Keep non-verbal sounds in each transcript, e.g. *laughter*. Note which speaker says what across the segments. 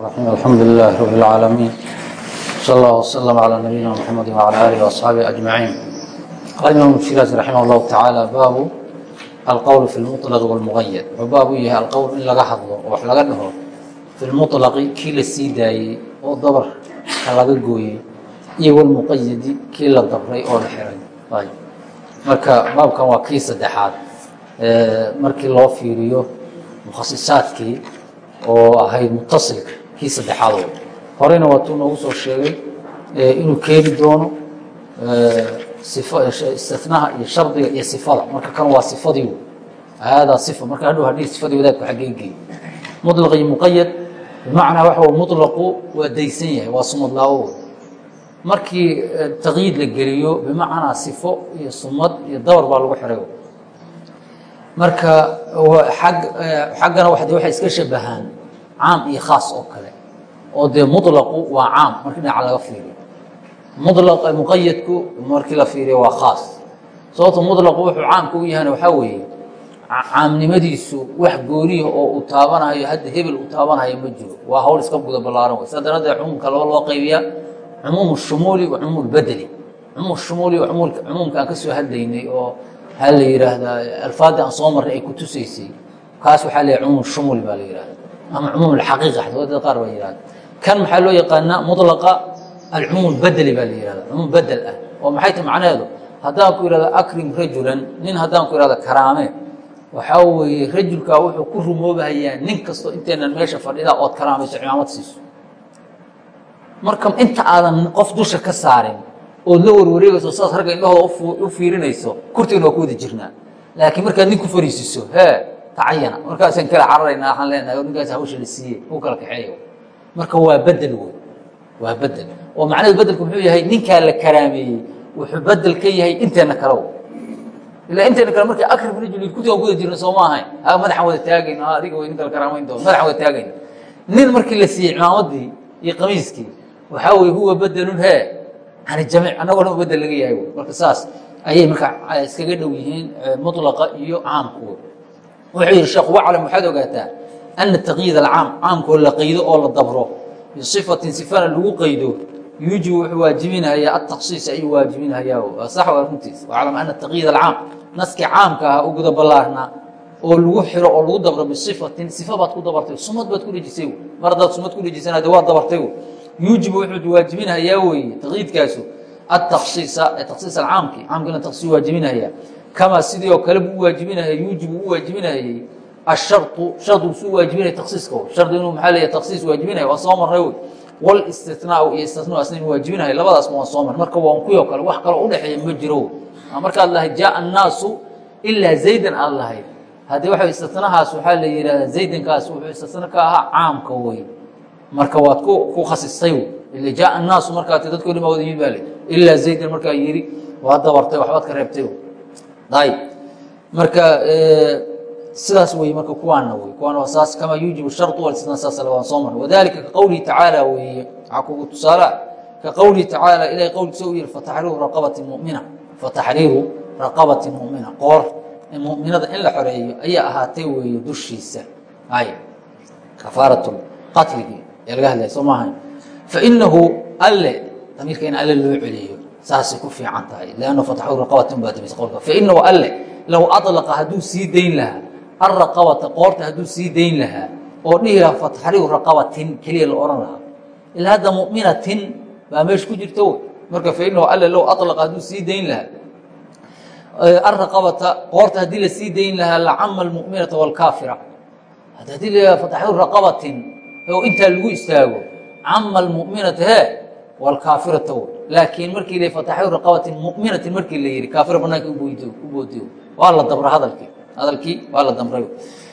Speaker 1: الرحيم الحمد لله رب العالمين صلى الله وسلم على نبينا محمد وعلى آله وأصحابه أجمعين قال الإمام الشيرازي رحمه الله تعالى باب القول في المطلق والمقيد وباب yahay القول in laga hadlo oo wax laga dhaho في المطلqi kii la sii daayey oo dabrka laga gooyey iyo والمqaydi kii la dabray oo la xiray marka baabkan waa kii saddexaad markii loo fiiriyo mukhasisaadkii oo ahayd mutasilka kii saddexaad oo horeyna waatuu noogu soo sheegay inuu keeni doono istinaha iyo shardiga iyo sifada. Marka kan waa sifadii haadaa sifa. Marka hadhow hadhii sifadii wadaadku xaggee geey muطlaq iyo muqayad bimacnaa waxa muطlaqu waa daysan yahay waa sumad laawo markii taqyiid la geliyo bimacnaa sifo iyo sumad iyo dabar baa lagu xiray. Marka xaggana waxay iska shabahaan caam iyo khaas oo kale oo dee muطlaqu waa caam markii dhinaca laga fiiriyo. Mulaq muqayadku markii la fiiriyo waa khaas. Sababto muطlaqu wuxuu caamka u yahana waxaa weeye caamnimadiisu wax gooniya oo uu taabanayo hadda hebel uu taabanayo ma jiro. Waa hawl iska guda ballaaran wey saa daraaddeed cumuumka laba loo qaybiyaa cumuum shumuuli wa cumuum bedeli cumuum shumuuli cumuumka aan ka soo hadlaynay oo waxaa la yidhaahdaa alfaadda aan soo marray ay ku tusaysay kaas waxaa la cumuum shumuul baa la yihahda ama cumuum alxaqiiqa xataa dad qaar baa yihahda kan maxaa loo yaqaanaa mutlaqa alcumuum bedeli baa la yihahda cumuum bedel ah oo maxay tahay macnaheedu haddaan ku ihahdo akrim rajulan nin haddaan ku ihahdo karaame waxaa weeye rajulkaa wuxuu ku rumoobahayaa nin kastoo inteenan meesha fadhida ood karaamayso cimaamad siiso marka inta aadan qof dusha ka saarin ood la warwareegayso saas ragga indhahooda u fiirinayso kurtigana waa ku wada jirnaa laakiin markaad nin ku fariisiso hee tacayana markaasaan kala cararaynaa waxaan leenahay ninkaas hawsha la siiyey u kala kaxeeyo. Marka waa bedel wey. Waa bedel. Oo macnaheedu bedelku muxuu yahay ninkaa la karaameeyey wuxuu bedel ka yahay inteena kale ilaa inteena kale markii akrim rajul kurtigaan kuwada jirna soo ma ahayn ha madaxaan wada taagayna. Adiga way nin kala karaamayn doon madaxaan wada taagayna. Nin markii la siiyey cimaamadii iyo qamiiskii waxaa weye huwa bedelun hee. An jamiic annagoo dhan bedel laga yahay marka saas ayay marka iskaga dhow yihiin mulaqa iyo caamku wuxuu yihi sheekhu waclam waxaad ogaataa ana taqyiid alcaam caamkoo la qaydo oo la dabro bisifatin sifana lagu qaydo yuujibu wuxuu waajibinhayaa ataksiis ayuu waajibinhayaa sax waa runtiis. Waclam ana taqyiid alcaam naskii caamka ahaa u guda oo lagu xiro oo lagu dabro bisifatin sifa baad ku dabartay sumad baad ku dhejisay mar haddaad sumad ku dhejisana de waad dabartay yuujibu wuxuu waajibinhayaa weeye taqyiidkaasu ataksiisa taksiis alcaamki caamkiina taksiis waajibinhayaa kamaa sidii oo kale buu u waajibinaya yuujibu u waajibinayay asharطu shardigu suu waajibinaya taksiiska shardi inuu maxaa leeya taksiis waajibinaya waa soo marray wey wاlistinaau iyo istinaa asna inu waajibinaya labadaasma waa soo marray marka waan kuyo kale wax kaloo udhexeeya ma jiro markaad lahayd jaءa الnaasu ilaa zaydan aad lahayd haddii waxa istinahaas waxaa la yihahdaa zaydankaas wuxuu istina ka ahaa caamka wey marka waad ku khasistay ila jaءa الnaasu markaa ti dadko dhima wada yimid baa le ilaa zaydan markaa yidhi waad dabartay waxbaad ka reebtay ayb marka sidaas wey marka kuwaana wey kuwaana waa saas kamaa yuujibu sharط walistinaa saas waan soo marnay. Wadalika ka tacaala weeye waxaa kugu tusaala ka tacaala ilahay qowlkiisa u yihi fataxriiru raqabati mumina fataxriiru raqabati mumina. Qoor muminada in la xoreeyo ayaa ahaatay weeye dushiisa. Ay kafaarat qatligi ayaa laga hadlaya soo maaha. Fainahu alle damiirka in alle loo celiyo saasay ku fiican tahay. lannu fataxuu raqabatin baa dabaysa qowlka fainahu alle low alaqa hadduu sii dayn lahaa alraqabata qoorta hadduu sii dayn lahaa oo dhihi lahaa fataxriiru raqabatin keliya la odhan lahaa ilaa hadda muminatin baa meesha ku jirta wey marka fainahu alle low alaqa hadduu sii dayn lahaa alraqabata qoorta haddii la sii dayn lahaa lacama almuminata wاlkaafira haddii la fataxriiru raqabatin oo intaa lagu istaago cama almuminata he wاlkaafirata wey laakiin markii la fataxriiru raqabatin muminatin markii la yihi kaafira banaanka u boodiyo waa la dabra hadalkii hadalkii waa la damray.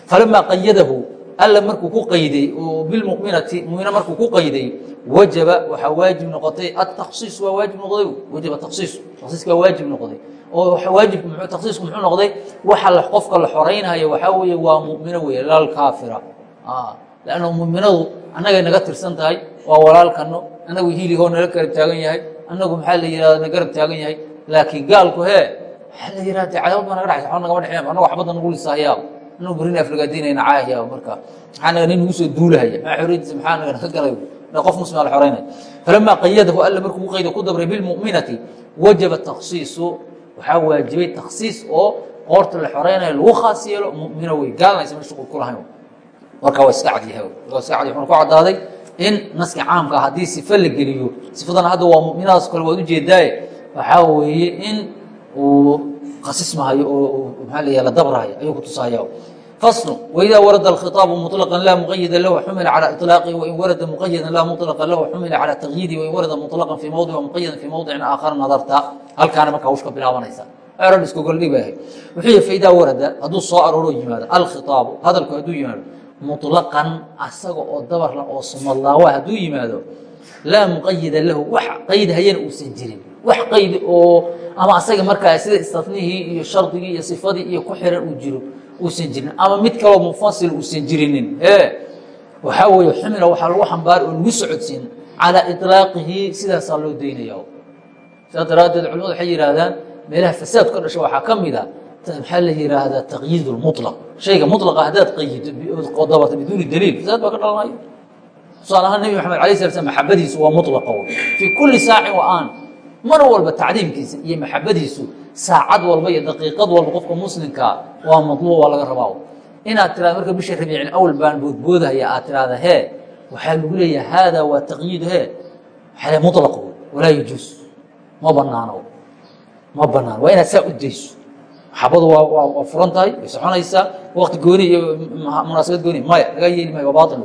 Speaker 1: Falamaa qayadahu alla markuu ku qayday bilmuminati mumina markuu ku qayday wajaba waxaa waajib noqotay ataksiis waa waajib noqday wajaba taksiisu taksiiska waa waajib noqday oo waajibku mxuu taksiisku muxuu noqday waxa qofka la xoreynhayo waxaa weeye waa mumino weeye lalkaafira lanna muminadu annagay naga tirsan tahay waa walaalkano annagu hiiligoo nala garab taagan yahay annagu maxaa la yihahda na garab taagan yahay. Laakiin gaalku hee waxaa la yihahda cadaawad baa naga dhexaysa waxba nagama dhexeyn annago waxbadda nagu lisaayaa anuu berin aflagaadinayna caahya marka. Maxaa naga nin nagu soo duulahaya? Maa xoriyadiisa maxaa naga ka galay? Qof muslima la xoreynaya falamaa qayadahu alla markuu qaydo ku dabray bilmu'minati wajaba takhsiisu waxaa waajibay takhsiis oo qoorta la xoreynayo lagu khaas yeelo. Mumina wey gaalanaysa ma shuqul ku lahayn marka waa iska cadyahay waa iska cadyahay wuxuu ku caddaaday in naska caamka haddii sifa la geliyo sifadana hadda waa mu'minaadaas kale waad ujeedaaye waxaa weeye in uu khasismahayo oo maxaa la yaha la dabrahayo ayuu ku tusahaya فصل وإذا ورد الخطاب مطلقا لا مقيدا له حمل على إطلاقه وإن ورد مقيدا لا مطلقا له حمل على تقييده وإن ورد مطلقا في موضع ومقيدا في موضع آخر نظرت هل كان marka hawshka bilaabanaysa erad isku goldhibahay wuxuu faydaa warada hadduu soo arooro yimaado alkhitaabu hadalku hadduu yimaado muطlaqan asaga oo dabarla oo sumadlaawa hadduu yimaado laa muqayida lahu wax qayd hayana uusan jirin. Wax qayd oo ama asaga markaa sida istinihii iyo shardigii iyo sifadii iyo ku xiran uu jiro uusan jirin. Ama mid kaloo mufasil uusan jirinin. E weeye xumila waxaa lagu xambaari oo lagu socodsiin calaa iطlaaqihi sidaasaa loo daynaya sidaa daraaddeed culimadu waxay yidhaahdaan meelaha fasaad ka dhasha waxaa ka mid a maxaa la yidhaahdaa taqyiid اlmuطlaq shayga muطlaqa haddaad qayido oo dabarta biduuni daliil fasaad baa ka dhalanayo tusaale ahaan nebi maxamed alay sala slam maxabadiisu waa muطlaqa w fii kuli saacin wa aan mar walba tacdiimkiisa iyo maxabadiisu saacad walba iyo daqiiqad walba qofka muslimkaa waa madluub waa laga rabaa inaad tirado marka bisha rabiicin awal baan boodboodahaya aad tirahda hee waxaa lagu leeyaha haada waa taqyiid hee waxaa muطlaq walaa yajuus ma banaano ma banaan waa inaad saa u dayso maxabadu waa furan tahay way soconaysaa wakti gooni iyo munaasabad gooni maya laga yeeli maayo waa baail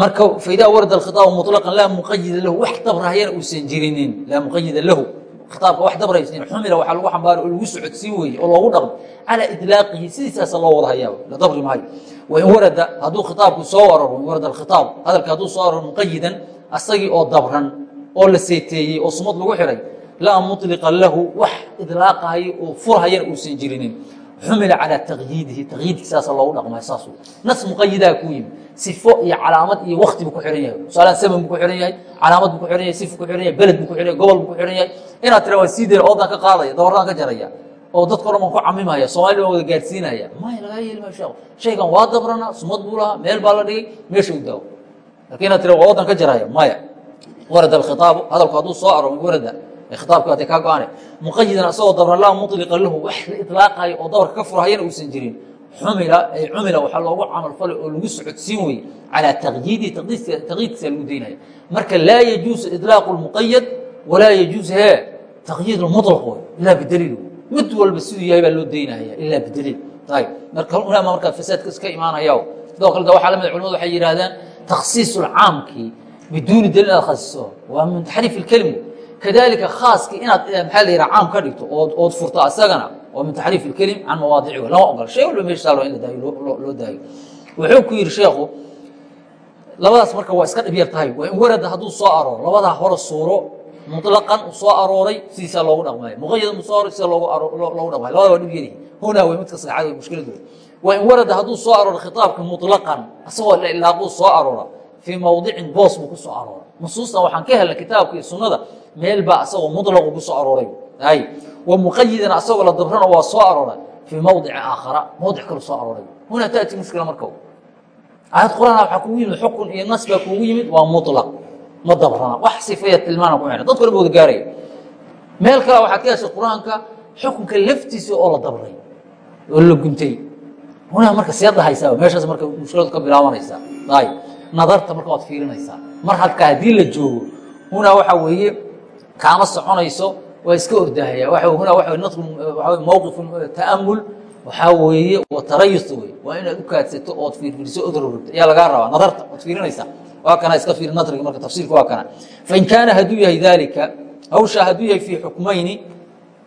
Speaker 1: marka faidaa warada alkhitaabu muطlaqan laa muqayida lahu wax dabrahayana uusan jirinin laa muqayida lahu. Khitaabka wax dabraysan xumila waxaa lagu xambaara oo lagu socodsiin weeye oo loogu dhaqmo calaa idlaaqihi sidiisaasa loo wada hayaa la dabri maayo. Wain warada hadduu khitaabku soo aroro in warada alkhitaab hadalka hadduu soo aroro muqayidan asagii oo dabran oo la seeteeyey oo sumad lagu xiray laa muطliqa lahu wax idlaaqahayo oo furhayana uusan jirinin. Xumila calaa taqyiidihi taqyiidkiisaasa loogu dhaqmay saas nas muqayidaa ku yimi sifo iyo calaamad iyo wakti buu ku xihan yahay. Tusaalahan zaman buu ku xihan yahay calaamad buu ku xihan yahay sif ku xihan yahay beled buu ku xihan yahay gobol buu ku xihan yahay. Inaad tira waa sii dayna oodan ka qaadaya dabaraan ka jaraya oo dadka o dhan baan ku camimaya soomaalida baan wada gaadhsiinaya. Maya lagaa yeeli mayo sheekh shaygan waa dabrana sumad buu lahaa meel baa la dhigay meesha u daawo. Laakiin inaad tira waa oodan ka jaraya maya warada alkhitaabu hadalku hadduu soo aro warada khitaabka ata kaa go-ane muqayidan asagoo dabralaa muliqa lahu wax la ilaaqayo oo dabarka ka furahayana uusan jirin umila ay cumila waxaa loogu camalfalay oo lagu socodsiin weye calaa taqyiidi taqyiidkiisa lagu daynaya marka laa yajuusu ilaaqu lmuqayad walaa yajuusu he taqyiid mulaq wey ilaa bidaliil mid walba siduu yahay baa loo daynaya ilaa bidaliil ayb marka unama markaa fasaadkas ka imaanaya sidoo kale waxa la mid culamadu waxay yidhaahdaan takhsiisu lcaamkii biduuni daliil aad khasiso waa min taxriif ilkelimu kadalika khaaski inaad maxaa la yidhaha caam ka dhigto ood furto asagana waa min taxriif ilkelim can mawaadici lama ogola shay walba meesha saalo in la daayo loo daayo. Wuxuu ku yidhi sheekhu labadaas marka waa iska dhib yar tahay. Waa in warada hadduu soo arooro labadaa hore suuro muطlaqan u soo arooray sidiisaa loogu dhaqmaayo muqayad mu soo aroray sida loogu dhaqmayo labada waa dhib yarihi hunaa wey midka saxaad wey mushkiladu waa in warada hadduu soo arooro khitaabka muطlaqan asagoo la ilaaquu soo aroora fii mawdicin boos buu ku soo aroora nusuustan waxaan ka helnay kitaabka iyo sunnada meelba asagoo mulaqu ku soo arooray. Ay wamuqayidan asagoo la dabrana waa soo aroora fii mawdici aakhara mawdic kalu soo arooray. Hunaa taati mushkila marka aayad quraan waaa kugu yimid xukun iyo nas baa kuugu yimid waa mulaq ma dabrana wax sifaya tilmaana ku xidhan. Dadku dhan ba wada gaaraya. Meel kale waxaad ka heshay qur'aanka xukunka laftiisa oo la dabray oo la guntay. Hunaa marka seeda haysaa meeshaas marka mushkiladu ka bilaabanaysaa. Ay nadarta marka waad fiirinaysaa. Mar halkaa haddii la joogo hunaa waxaa weeye kaama soconayso waa iska ordahaya hunaa waa natru waa mowqif ta'amul waxaa weeye wa tarayus wey waa inaad u kaadsato ood fiirfiiriso ood rorogto ayaa lagaa rabaa nadarta waad fiirinaysaa. Waa kana iska fiiri nadriga marka tafsiirka waa kana. Fain kaana hadduu yahay daalika hawshaa hadduu yahay fii xukmayni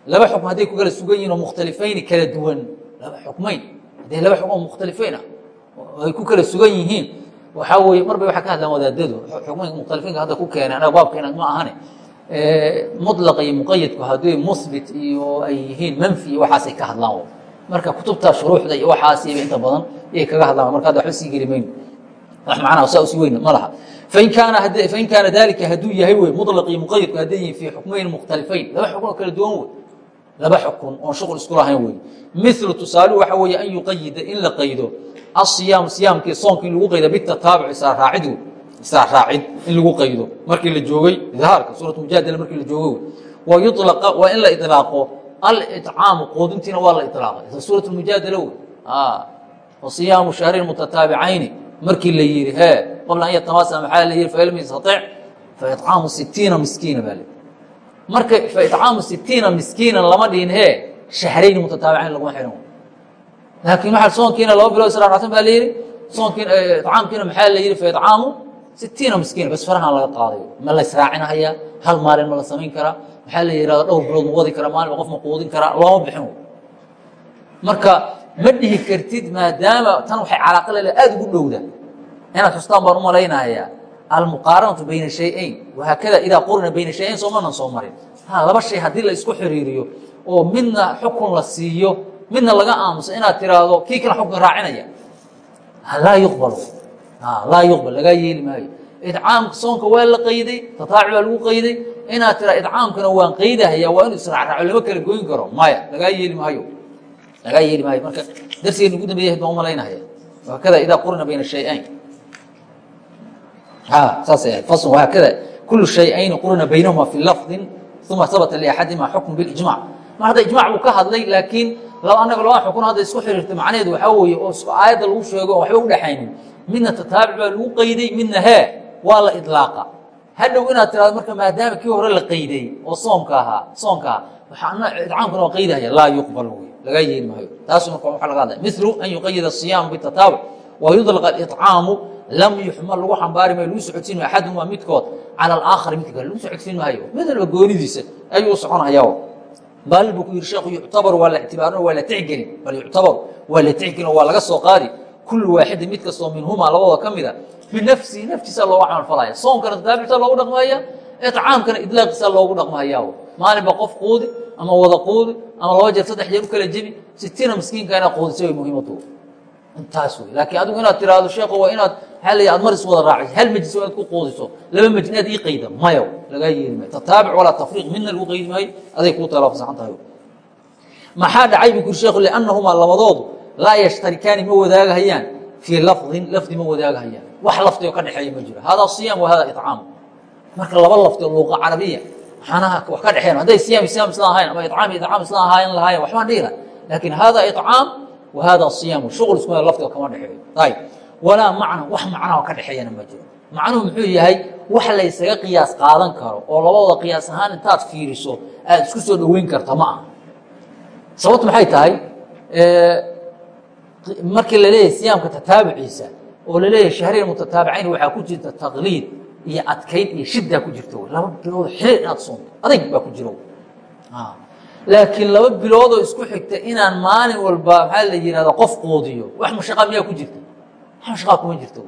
Speaker 1: laba xukm hadday ku kala sugan yihiin oo mukhtalifayni kala duwan. Laba xukmayn. Hadday laba xukm oo mukhtalifayn ah ay ku kala sugan yihiin waxaa weeye mar bay waxay ka hadlaan wadaadadu. Xukmaynka mukhtalifaynka hadda ku keenay anaga baabkeena ma ahane muطlaqa iyo muqayadku haddii muhbit iyo ay yihiin manfi iyo waxaasay ka hadlaan. Marka kutubta shuruuxda iyo waxaasiba inta badan iyay kaga hadlaan. Marka hadda waxba sii geli mayno. Wax macnaha saa u sii weyn ma laha. Fain kaana fain kaana dalika hadduu yahay wey muطlaq iyo muqayadku hadday yihiin fii xukmayn mukhtalifayn laba xukm oo kala duwan wey laba xukun oon shuqul isku lahayn wey milu tusaaluhu waxa weeye an yuqayida in la qaydo. Asiyaam siyaamkii soonka in lagu qayda bitataabuc israaraacidu israarraacid in lagu qaydo markii la joogay idhaarka suurat mujaadala markii la joogay wa yulaqa waa in la ilaaqo alcaamu quudintiina waa la ilaaqay suurat mujaadala wey. Wasiyaamu shahrayn mutataabicayni markii la yihi he qabla an yatamasa maxaa la yihi falam yastatic faicaamu sitiina miskiina baa marka faicaamu sitiina miskiinan lama dhihin he shahrayn mutataabicayn laguma xihan laakiin waa soonkiina laba bilood israaracsan baa la yihi soonkiina icaamkiina maxaa la yihi faicaamu sitiina miskiina bas farahaan laga qaadayo ma la israacinahayaa hal maalin ma la samayn karaa maxaa la yihahda dhowr bilood ma wadi karaa maalin qof ma quudin karaa looma bixin. Marka ma dhihi kartid maadaama tan waxay calaaqa lele aada ugu dhowda. Inaad xustaan baan u malaynayaa almuqaaranatu bayna shayayn. Wahaakada idaa qurina bayna shayayn soomanan soo marin. Ha laba shay haddii la isku xiriiriyo oo midna xukun la siiyo midna laga aamuso inaad tiraahdo kii kale xukun raacinaya laa yuqbal laa yuqbal lagaa yeeli maayo. Idcaamka soonka waa la qayday tataaci baa lagu qayday. Inaad tiraa idcaamkana waan qaydahaya waa inu israacraaco lama kala goyn karo. Maya lagaa yeeli maayo. Lagaa yeeli maayo. Marka darsigeena ugu dambeya baan umalaynahaya hakada idaa qurina bayna shayayn. Saasay ahayd fasl hakada kulu shayayni qurina baynahuma fi lafdin uma habata liaxadihima xukm bilijmac mar hadda ijmac buu ka hadlay laakiin anaga laba xukun hadda isku xiriirtay macnaheedu waxaa weeye oo aayadda lagu sheego waxba udhexaynin midna tataabic baa lagu qayday midna hee waa la idlaaqa. Hadhow inaad tirado marka maadaama kii hore la qayday oo soomka ahaa soonka aha idcaamkuna waa qaydahaya laa yuqbal wey lagaa yeeli maayo. Taasu marka waxa laga hadlaya. Milu an yuqayida asiyaamu bitataabuc wa yudlaqa alicaamu lam yuxmal lagu xambaari maayo lagu socodsiin maayo axadumaa midkood cala alaakhari midka kale lagu socodsiin maayo. Mid walba goonidiisa ayuu u soconaya bal buu ku yihi sheekhu yuctabaru waa la ictibaarino waa la tixgelin bal yuctabaru waa la tixgelin waa laga soo qaadi kullu waaxidin mid kastoo minhumaa labadooda ka mida binafsihi naftiisa looga camal falaya soonkana tataabicta loogu dhaqmaya icaamkana idlaaqiisa loogu dhaqmaya maalinba qof quudi ama wada quudi ama laba jeer saddex jeer u kala jebi sitiina miskiinka inaad quudisa way muhiimatu intaas wey laakiin adigu inaad tiraahdo sheeko waa inaad aa la aad mar is wada raaciso hal majlis inaad ku quudiso laba majlis inaad ii qayda mayo lagaa yeeli maayo tataabic walaa tafriiq midna lagu qaydi maayo aday kuu tala fasaxan tahay maxaa dhacay buu kuri sheekhu liannahumaa labadoodu laa yashtarikaani ma wadaagahayaan. Fii lafdin lafdi ma wadaagahayaan. Wax lafdi oo ka dhexeeya ma jiro. Hada siyaam wa hada icaam marka laba lafdi luuqa carabiya maxaanaha wax ka dhexeyn hadday siyaam siyaam isla ahayn ama icaam icaam isla ahaayan lahayen waxbaan dhihi laha laakiin hada icaam wa hada siyaam shuqul isku lafdiga kama dhexeeyo. Ayib walaa macna wax macnaha oo ka dhexeeyana ma jiro. Macnuhu muxuu yahay wax laysaga qiyaas qaadan karo oo labadooda qiyaas ahaan intaad fiiriso aad isku soo dhoweyn karta ma aha. Sababtu maxay tahay markii la leeyahay siyaamka tataabuciisa oo la leeyahay shahriyan mutataabicayn waxaa ku jirta taqliid iyo adkayd iyo shiddaa ku jirta laba bilood xiriir inaad soonto adayg baa ku jiro. Laakiin laba biloodoo isku xigta inaan maalin walba maxaa la yihahda qof quudiyo. Wax mashaqaa miyaa ku jirta? Wax mashaqaa kuma jirto.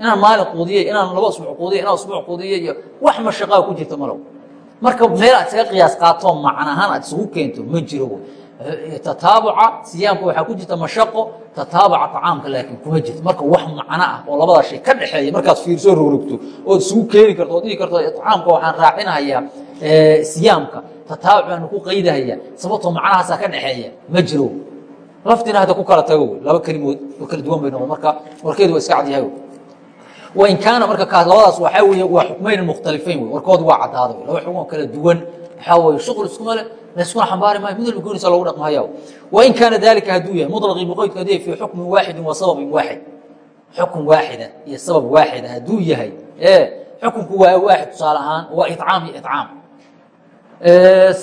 Speaker 1: Inaan maalin quudiye inaan laba usbuuc quudiye inaan usbuuc quudiye iyo wax mashaqaa ku jirta malow marka meel aad isaga qiyaas qaatoo macnahaan aad isugu keento ma jiro tataabuca siyaamka waxaa ku jirta mashaqo tataabuca tacaamka laakiin kuma jirto. Marka wax macno ah oo labadaa shay ka dhexeeya markaad fiirsoo rogrogto ood isugu keeni karto ood dhihi karto tacaamka waxaan raacinahayaa siyaamka tataabuc baanu ku qaydahayaa sababtoo macnahaasaa ka dhexeeya ma jiro. Laftina hadda ku kala tago laba kelimood oo kala duwan bay noqon marka warkeedu waa iska cadyahay wain kaana marka kaas labadaas waxaa weeye waa xukmayn mukhtalifayn warkoodu waa caddaaday laba xukun oo kala duwan waxaa weeye shuqul iskuma leh layskuna xambaari maayo mid walba gooniisa loogu dhaqmahaya wain kaana dalika hadduu yahay muطlaqii muqaydku haduu yahay fii xukmin waaxidin wa sababin waaxid xukun waaxida iyo sabab waaxida hadduu yahay ee xukunku waa waaxid tusaale ahaan waa icaam iyo icaam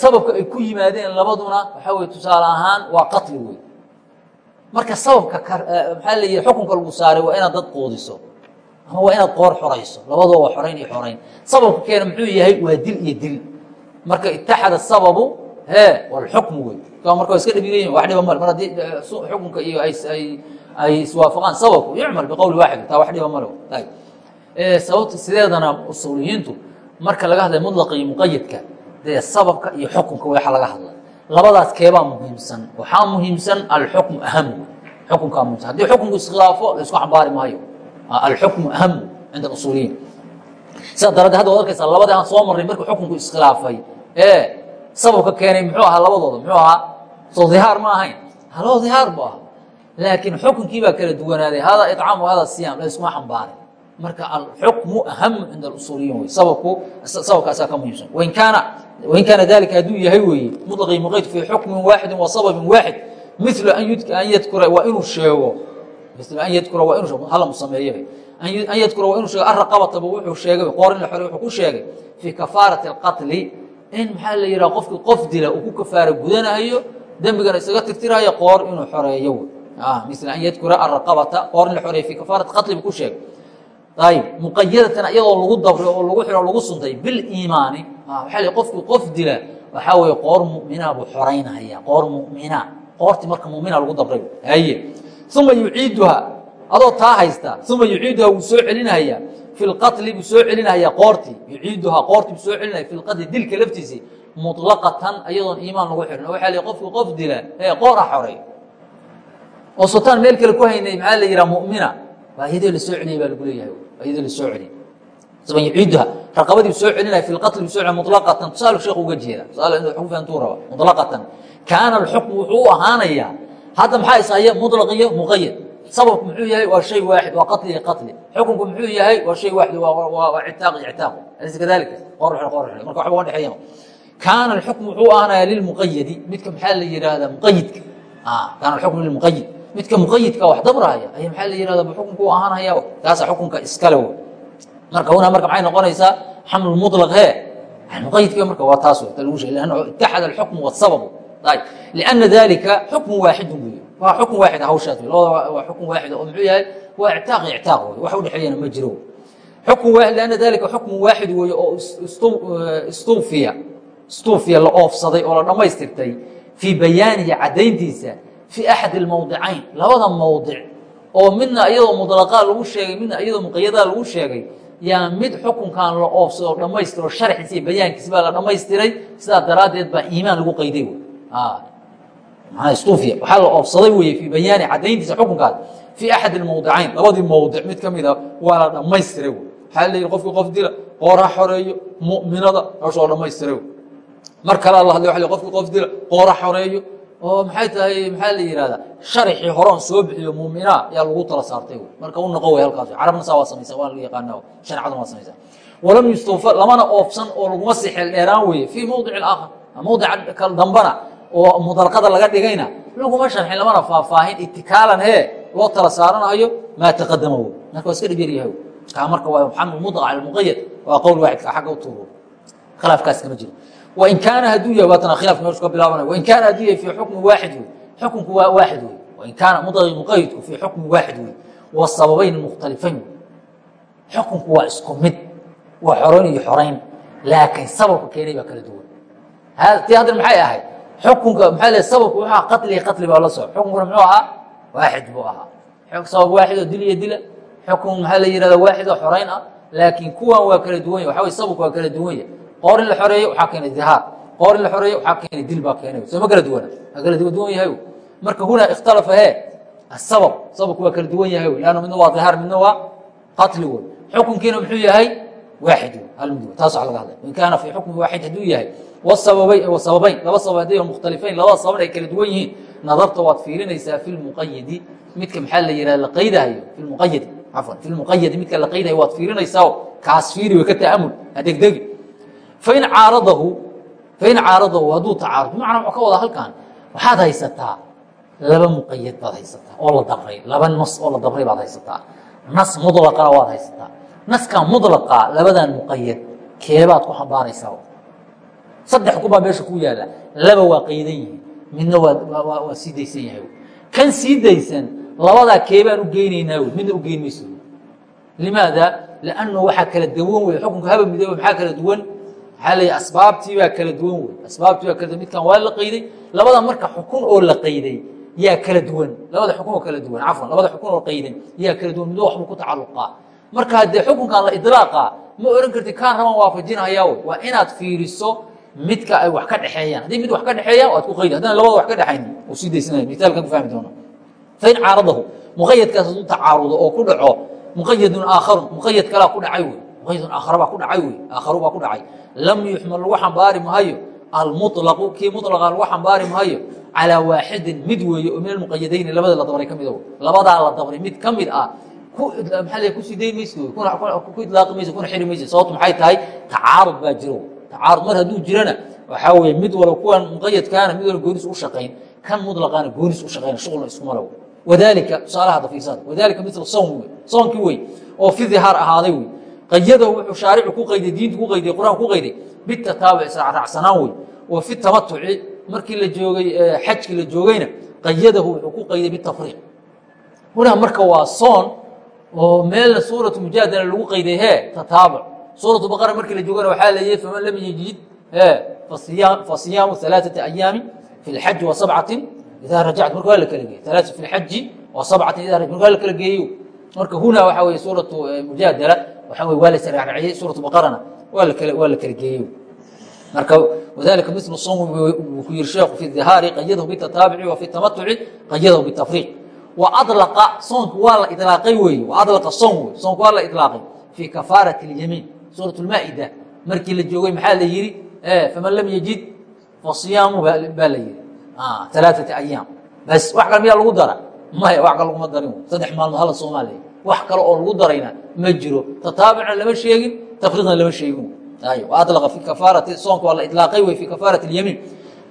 Speaker 1: sababka ay ku yimaadeen labaduna waxaa weye tusaale ahaan waa qatli wey marka sababka maxaa yihi xukunka lagu saaray waa inaad dad quudiso ama waa inaad qoor xorayso labadoo waa xorayn iyo xorayn sababka keena muxuu yahay waa dil iyo dil marka itaxada sababu he walxukmu wey. Marka iska dhabigayin wax dhiba male. Mar haddii xukunka iyo ay iswaafaqaan sababku yucmal biqowli waaxid taa wax dhiba male sababta sideedana usuuliyiintu marka laga hadlay mudlaqa iyo muqayadka dee sababka iyo xukunka waxa laga hadla labadaas keebaa muhiimsan. Waxaa muhiimsan alxukmu ahamu xukunkaa muhiimsan. Haddii xukunku iskhilaafo la isku xambaari maayo. Alxukmu ahamu cinda usuuliyiin sidaa daraadee hadda waad arkaysaa labadii aan soo marray markii xukunku iskhilaafay ee sababka keenay muxuu ahaa labadooda. Muxuu ahaa soo dihaar ma ahayn. Haloo dihaar bu ahaa. Laakiin xukunkii baa kala duwanaaday. Hada icaam hada siyaam la iskuma xambaaray. Marka alxukmu ahamu cinda usuuliyiin wey sababku sababkaasaa ka muhiimsan. Wain kaana wain kaana dalika hadduu yahay weeye muطlaqi muqayd fii xukmin waaxidin wa sababin waaxid milu an yadkura waa inuu sheego. Mil an yadkura waa inu hala musameeyaba an yadkura waa inuu sheego. Araqabataba wuxuu sheegay qoor in la xore wuxuu ku sheegay fii kafaarati اlqatli in maxaa la yidhaha qofkii qof dila uu ku kafaara gudanayo dembigana isaga tirtirayo qoor inuu xoreeyo mil an yadkura araqabata qoor in la xoreeyo fii kafaarati qatli buu ku sheegay ayb muqayadatan iyadoo lagu dabray oo lagu xiro lagu suntay biliimaani waaa l qofkii qof dila waxaa weye qoor mumina buu xoraynaya qoor mumina. Qoortii marka mumina lagu dabray. Haye. Uma yuciiduha adoo taa haysta uma yuciiduha wuu soo celinaya fi lqatli buu soo celinaya qoortii yuciiduhaa qoortii buu soo celinaya fi lqatli dilka laftiisii muطlaqatan iyadoon iimaan lagu xirin oo waxa l qofkii qof dila ee qoora xoray oo sultaan meel kale ku haynay maxaa la yihaha mumina waa iyadoo la soo celiyay baa lagu leeyahay iyadoo la soo celiyay uma yuciiduha raqabadii soo celinaya fi lqatli buu so celiya muطlaqatan tusaale sheekh uga jeeda tusaale inuu xukm fahantuu raba muطlaqatan kaana alxukmu wuxuu u ahaanayaa hadda maxaa ishaya muطlaq iyo muqayad sababku muxuu yahay waa shay waaxid waa qatli iyo qatli. Xukunku muxuu yahay waa shay waaxid waa citaaq iyo citaaq alaysa kadalika qorruxle qorruxle marka waxba uga dhexeeyama kaana alxukmu wuxuu ahaanaya lilmuqayadi midka maxaa la yidhaahdaa muqayidka kaana alxukmu lilmuqayid midka muqayidka wax dabrahaya aya maxaa la yidhahdaa xukunku u ahaanaya kaasa xukunka iskale wey marka huna marka maxay noqonaysaa? Xamlu mutlaq he muqayidka marka waa taas wey ta lagu sheegay lannahu ittaxada alxukmu wasababu ayb lianna dalika xukmu waaxidun weeye waa xukun waaxid ah hawshaas labadaba waa xukun waaxid oo muxuu yahay? Waa ictaaq iyo ictaaqooda wax udhexeeyana ma jiro. Xukun lanna dalika xukmun waaxid weeye oo istuufiya. Istuufiya la oofsaday oo la dhammaystirtay fii bayaanihi caddayntiisa fii axadi almowdicayn labada mowdic oo midna iyadoo muطlaqaa lagu sheegay midna iyadoo muqayadaa lagu sheegay yaa mid xukunkan la oofsado o dhammaystiro sharxiisa iyo bayaankiisa baa la dhammaystiray. Sidaa daraaddeed baa iimaan lagu qayday stufiya waxaa la oofsaday weye fii bayaani caddayntiisa xukunkaas. Fii axad ilmowdicayn labadii mowdic mid ka mida waa la dhammaystiray waxaa la yihi qofkii qof dila qoora xoreeyo mu'minada waa dhammaystiray mar kale alla hadlay wa qofkii qof dila qoora xoreeyo oo maxay tahay maxaa la yihahdaa sharxii horeon soo bixiyo muumina yaa lagu tala saartay marka u noqo way halkaas. Carabna saa waa samaysa waa la yaqaana shareecaduna waa samaysa walam yustawfa lamana oofsan oo laguma sixeel dheeraan weeye fii mowdic aakhar. Mowdica dambana oo mudalqada laga dhigayna laguma sharxin lamana faahfaahin itikaalan hee loo tala saaranayo maa taqadama wey marka waa iska dhib yaryahay kaa marka waa xaml mudlaq cala muqayad waa qowl waaxidka xagga u tuuro. Khilaafkaas kama jiro wain kaana hadduu yahay waatana khilaafka meeshu ka bilaabanaya. Wain kaana hadduu yahay fii xukmi waaxid wey xukunku waa waaxid wey wain kaana mudlaqi muqayadku fii xukmi waaxid wey wa sababayn mukhtalifayn xukunku waa isku mid waa xorayn iyo xorayn laakiin sababka keenay baa kala duwan. Ti haddan maxay ahayd xukunka maxaa le sababku wuxuu ahaa qatli qatli baa la soco xukunkuna muxuu ahaa? Waaxid buu ahaa. Sabab waaxid oo dil iyo dila. Xukun maxaa la yihahda waaxid oo xorayn ah? Laakiin kuwan waa kala duwan ya waxa wey sababku waa kala duwan ya qoor in la xoreeyo waxaa keenay dihaar qoor in la xoreeyo waxaa keenay dil baa keenay soo ma kala duwana waa kala duwan yahay marka huna ikhtalafa he asabab sababku waa kala duwan yahay lanna midna waa dihaar midna waa qatli wey xukunkiina muxuu yahay waaxid hal mid taas waa laga hadlay. In kaana fii xukmi waaxid hadduu yahay sababayn laba sabab hadday mukhtalifayn labada sababan ay kala duwan yihiin. Nadarta waad fiirinaysaa fi lmuqayadi midka maxaa la yihah la qaydahayo fi muqayadi cafwan. Fi lmuqayadi midka la qaydahayo waad fiirinaysaa kaas fiiri way ka ta'amul hadegdegi fain caaradahu fain caaradahu hadduu tacaarud bimacnaa wuxuu ka wadaa halkan waxaad haysataa laba muqayad baad haysataa oo la dabray laba nas oo la dabray baad haysataa. Nas mudlaqana waad haysataa. Naskan mudlaqa labadan muqayad keebaad ku xambaaraysaa saddex kubaa meesha ku yaalla laba waa qaydan yihiin midna waa sii daysan yahay. Kan sii daysan labadaa keebaan u geynaynaa wy midna u geyn mayso limaada lannu waxaa kala duwan wey xukunka haba midoobe maxaa kala duwan? Maxaa leeya asbaabtii baa kala duwan wey asbaabtii baa kala midkan waa la qayday labada marka xukun oo la qayday yaa kala duwan. Labada xukun oo kala duwan cafwan labada xukun oo qaydan yaa kala duwan. Midba waxbuu ku tacalluqaa. Marka haddee xukunkan la idlaaqa ma ohan karti kaan rabaan waafajinahayaa wey waa inaad fiiriso midka ay wax ka dhexeeyaan haddii mid wax ka dhexeeyaan waad ku qaydi. Haddana labada wax ka dhexayn uu sii daysanaya. Mitaalkan ku fahmi doona fain caaradahu muqayadkaas hadduu tacaarudo oo ku dhaco muqayadun aakharun muqayad kalaa ku dhacay wey muqayadun aakhara baa ku dhacay wey aakharu baa ku dhacay. Lam yuxmal lagu xambaari maayo almuطlaqu kii muطlaqa lagu xambaari maayo calaa waaxidin mid weeye oo min almuqayadayni labada la dabray ka mid labadaa la dabray mid ka mid ah. Maaa ku sii dayn maysid ku ilaaqi maysid kuna xiri maysid. Sababtu maxay tahay? Tacaarud baa jiro tacaarud mar hadduu jirana waxaa weye mid wala kuwan muqayadkaana mid wala goonis u shaqayn kan muطlaqaana goonis u shaqayna shuqulna iskuma law wadalika tusaalaha dafiisada wadalika mil soom wey soonkii wey oo fi dihaar ahaaday wey qayadahu wuxuu shaaricu ku qayday diintu ku qayday qur'aan ku qayday bitataabuc israacraacsanaan wey wa fi tamatuci markii la joogay xajkii la joogayna qayadahu wuxuu ku qayday bitafriiq hunaa marka waa soon oo meelna suuratu mujaadala lagu qayday he tataabuc suuratu baqara markii la joogana waxaa leeyahy faman lam yajid he fasiyaamu alaaثati ayaami fi اlxaji wa sabcatin idaa rajactu marka waa la kala geey alaaa fi اlxaji wa sabcatin ida marka waa la kala geeyo marka hunaa waxaa weye suuratu mujaadala waxaa wey waa la israacraaciyey suuratu baqarana waa la kala waa la kala geeyo marka wadalika mil som uu ku yiri sheekhu fi dihaari qayadahu bitataabuci wa fi tamatuci qayadahu bitafriiq waalaqa soonku waa la ilaaqay weeye waalaqa soon wey soonku waa la ilaaqay fii kafaarati اlyamiin suurat اlmaa'ida markii la joogay maxaa la yihi faman lam yajid fasiyaamu baa la yihi alaaثati ayaam bas wax kale miyaa lagu dara maya wax kale laguma darin saddex maalmood hala soomaaliya wax kale oo lagu darayna ma jiro tataabucna lama sheegin tafriiqna lama sheegin alaqa fi kafaarati soonka waa la ilaaqay wey fi kafaarati اlyamiin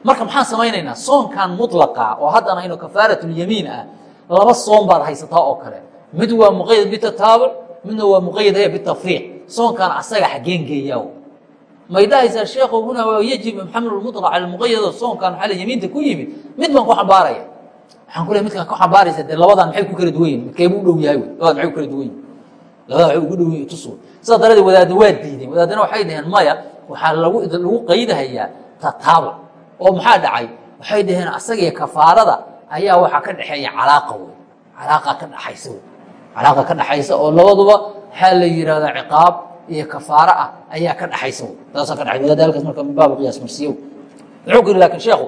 Speaker 1: marka maxaan samaynaynaa soonkan muطlaqa oo haddan aynu kafaarat اlyamiin ah laba soon baad haysataa oo kale mid waa muqayad bitataabuc midna waa muqayad he bitafriiq soonkan asaga xageen geeyaa may dhahaysaa sheekhu huna waa yajib xamlu muطlaq cala muqayado soonkan maxaa yamiinta ku yimid. Mid baan ku xambaaraya. Waxaan ku le midkaan ku xambaaraysa dee labadan maxay ku kala duwan yihiin midkeebuu u dhow yahay wey. Labadan maxay ku kala duwan yihiin labadan waxay ugu dhow yihiin tus sidaa daradeed wadaadda waa diideen. Wadaadana waxay dhaheen maya waxaa lagu lagu qaydahayaa tataabuc oo maxaa dhacay? Waxay dhaheen asaga iyo kafaarada ayaa waxaa ka dhexeeya calaaqa wey. Calaaqa ka dhaxaysa wey. Calaaqa ka dhaxaysa oo labaduba waxaa la yihahdaa ciqaab iyo kafaaro ah ayaa ka dhaxaysa taasaa ka halkaas marka min qiyaas marsiyo wuxuu kiri laakiin sheekhu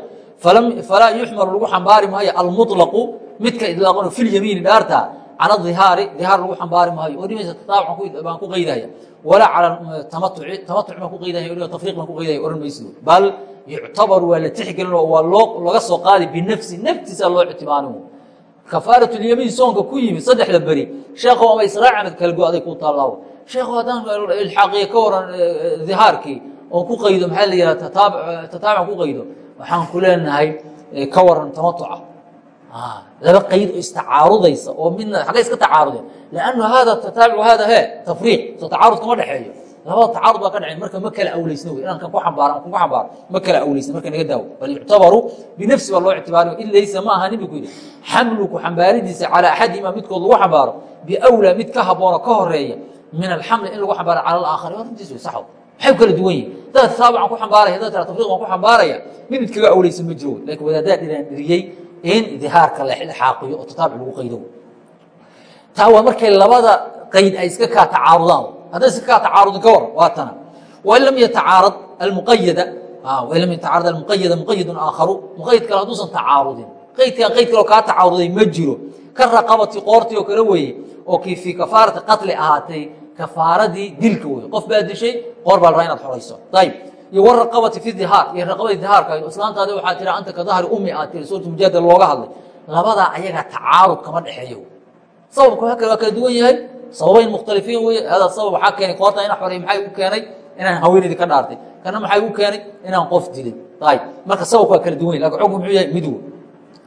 Speaker 1: falaa yuxmalu lagu xambaari maayo almuطlaqu midka idlaaqano fi lyamiini dhaarta cala ihaari ihaar lagu xambaari maayo. Oo dhimaysa tataabuc baan ku qaydaya. Walaa cala tamatuci tamatuc baan ku qaydaya tafriiq baan ku qaydaya ohan maysido bal yuctabaru waa la tixgelin oo waa loo laga soo qaadi binafsi naftiisa loo ictimaarin kafaarat lyamiin soonka ku yimid saddexda beri sheekho ama israacan kala go-day ku taallaawo sheekho haddaan ilxaaqiya ka waran dihaarkii oon ku qaydo maxaa la yihah tataabuc ku qaydo waxaan ku leenahay ka waran tamatuca. Laba qayd oo istacaarudaysa oo midna xagga iska tacaarudeen lannu hada tataabuc hada he tafriiq soo tacaarud kama dhexeeyo labada tacaarud baa ka dhexeey marka ma kala awleysna wey. Inaan kan ku ambaar aan kugu xambaaro ma kala awleysna marka naga daawo. Bal yuctabaru binafsi baa loo ictibaariyo in laysa ma aha nibi ku yidhi xamluku xambaaridiisa calaa axadihima midkood lagu xambaaro biawlaa mid ka haboono ka horreeya min alxamli in lagu xambaaro cala alaakhari. Runtiis wey saxw maxay u kala duwan yihiin dad tataabucan ku xambaaraya dad tira tafriq baan ku xambaaraya mid mid kaga awleysan ma jiro. Lakin wadaaddaa dhiraan dhiriyey in dihaarka la xaaqiyo oo tataabuc lagu qaydo. Taa waa markay labada qayd ay iska kaa tacaarudaan hadday iska kaa tacaarudin ka waran waa tana wain lam yatacaarad almuqayada wain lam yatacaarad almuqayada muqayadun aakharu. Muqayad kale hadduusan tacaarudin. Qaydkaa qayd kaleo kaa tacaaruday ma jiro. Ka raqabati qoortii oo kale weeye oo kii fii kafaarati qatli ahaatay kafaaradii dilka wey qof baa dishay qoor baa la raa inaad xorayso ayib iyo waraqabati fi dihaar iyo raqabadii dihaarka islaantaadi waxaa tiri anta ka dahri ummi aad tiri suuratu mujaadala looga hadlay. Labadaa ayagaa tacaarud kama dhexeeyo. Sababku waa kala duwan yahay sababayn mukhtalifiin wey hada sabab waxaa keenay qoorta ina xoray maxay u keenay? Inaan haweenaydii ka dhaartay. Kana maxay u keenay? Inaan qof dilay. Ayib marka sababku waa kala duwan. Lakin xugku muxuu yahay mid wey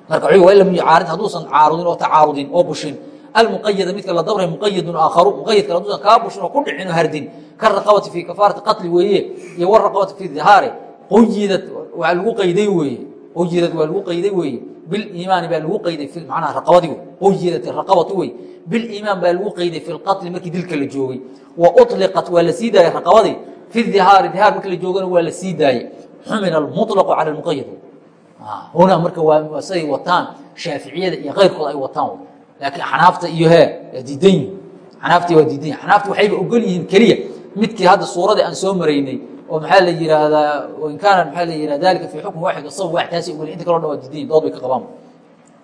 Speaker 1: marka wa lam yucaarid hadduusan caarudin oo tacaarudin oo bushin. Almuqayada midka la dabray muqayadun aakharu muqayad kale haduusan kaa bushin oo ku dhicin oo hardin. Karaqabati fii kafaarati qatli weeye iyo waraqabati fi dihaari quyidad waa lagu qayday weeye quyidad waa lagu qayday weeye biliimaani baa lagu qayday macnaha raqabadii wey quyidat raqabatu wey biliimaan baa lagu qayday fi lqatli markii dilka la joogay. Wa uطliqat waa la sii daayey raqabadii fi dihaari dihaar markii la joogana waa la sii daayey xumila almuطlaqu cala almuqayad huna marka waa siday wataan shaaficiyada iyo keyrkooda ay wataan laakiin xanaafta iyo he diidan xanaafti waa diidan yihiin xanaafti waxayba ogol yihiin keliya. Midkii hadda suuradii aan soo maraynay oo maxaa la yihahdaa in kaana maxaa la yihah dalika fi xukm waaxid sabab waaxid taasi ogol inta kaloo dhan waa diidan yihiin dood bay ka qabaan.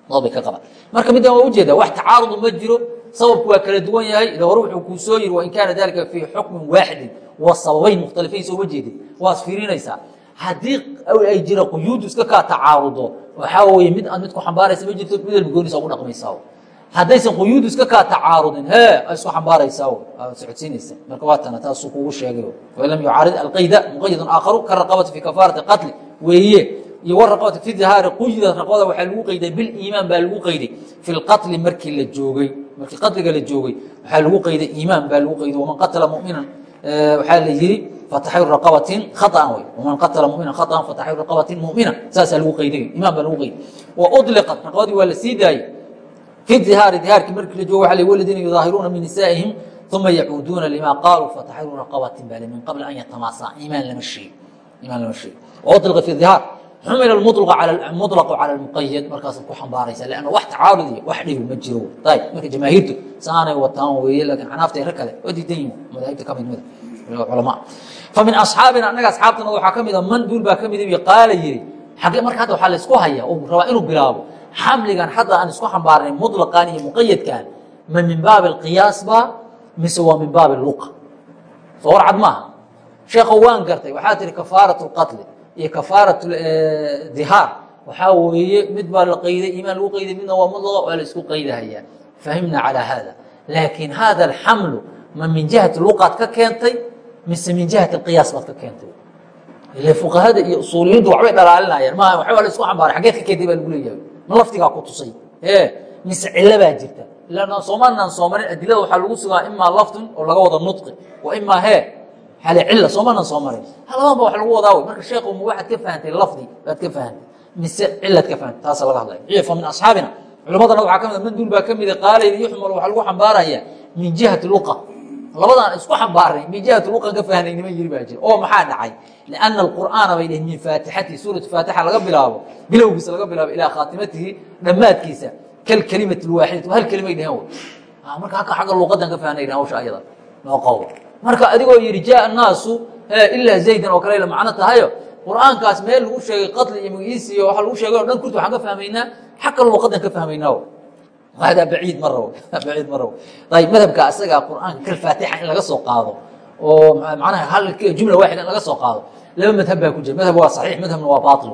Speaker 1: Dood bay ka qabaan. Marka middan waa ujeeda wax tacaarudu ma jiro sababku waa kala duwan yahay ila hore wuxuu kuu soo yiri wain kaana dalika fii xukmin waaxidin wa sababayn mukhtalifayn sooma jeedin. Waad fiirinaysaa. Haddii ay jira quyuudu iska kaa tacaarudo waxaa weye mid aad mid ku xambaaraysa ma jirto mid walba goonisa ugu dhaqmaysaa haddaysan quyuudu iska kaa tacaarudin he a isku xambaaraysaa socodsiinaysa. Marka waa tana taasuu kugu sheegay wain lam yucaarid alqayda muqayadun aakharu ka raqabati fi kafaarati qatli. Weeye iyo waraqabati fi dihaari quyida raqabada waxaa lagu qayday biliimaan baa lagu qayday. Fi markii la joogay markii qatliga la joogay waxaa lagu qayday iimaan baa lagu qayday. Waman qatala muminan waxaa la yidhi fataxriru raqabatin khaطan wey waman qatala muminan khaطan fataxriru raqabatin mumina saasaa lagu qayday. Iimaan baa lagu qayday. Wa udliqat raqabadii waa la sii daayey fi dihaari dihaarkii markii la joogo waa la waladiina yudaahiruuna min nisaa'ihim uma yacuuduuna lima qaaluu fataxriru raqabatin baa min qabli an yatamaasaa iimaan lama sheego iimaan lama sheego wa udliqa fi dihaar xumila mulaqu cala muqayad markaasaad ku xambaaraysa lanna wax tacaarud iyo wax dhibi ma jiro. Ayb marka jamaahiirtu saanay wataan weeye laakiin xanaafta ira kale waa diidan yihiin madaahibta ka mid mida culama famin asxaabina annaga asxaabtana waxaa ka mida man duul baa ka mid qaala yiri xagee marka hadda waxaa laysku haya uu rabaa inuu bilaabo xamligan hadda aan isku xambaarnay muطlaqan iyo muqayadkan ma min baabi اqiyaas ba mise waa min baabi luqa soo war cad maaha sheekho waan gartay waxaa tihi kafaaraة اqatli iyo kafaaraة dihaar waxaa weeye mid baa la qayday imaan lagu qayday midna waa mudlaqa waa la isku qaydahayaa fahimna calىa hada laakiin hada اxamlu ma min jihati luqaad ka keentay mise min jihati اqiyaas baad ka keentay ile fuqahada iyo usuuliyiintu waxbay dhalaalinayaan ma waxba la isku xambaaray xageed ka keentay baa lagu leeyahay ma laftigaa ku tusay. Mise cilo baa jirta. Ila soomaanaan soomarin adilada waxaa lagu sugaa imaa laftun oo laga wado nudqi. Wa imaa hee xale cila soomaanaan soomarin halaban ba wax lagu wadaa wey marka sheekhu ma waxaad ka fahantay lafdi baad ka fahantay mise cilaad ka fahantay taasa laga hadlaya iyo fa min asxaabina. Culimadana waxaa ka mid manduul baa ka mida qaalayda yuxmal waxaa lagu xambaaraya min jihati luqa labadaan isku xambaarnay min jihati luqan ka fahnay nima yiri baa jira. Oo maxaa dhacay? Lianna alqur'aana bay dheheen min faatixatihi suuratu faatixa laga bilaabo bilowgiisa laga bilaabo ilaa khaatimatihi dhammaadkiisa kalkelimati lwaaxidati hal kelimay dheheen wey marka haka xagga luqadan ka fahnay hawsha ayada noo qabo marka adigoo yidhi jaa annaasu ilaa zaydan oo kale la macno tahayo qur'aankaas meel lagu sheegay qatli iyo magiisi iyo waxa lagu sheegay o dhan kurti waxaan ka fahmaynaa xagga luqadan ka fahmaynaa hada baciid ma rabo baciid ma rabo ayb madhabka asagaa qur'aanka kalfaatixa in laga soo qaado oo macnaha hal jumla waaxida in laga soo qaado laba madhab baa ku jira madhab waa saxiix madhabna waa baatil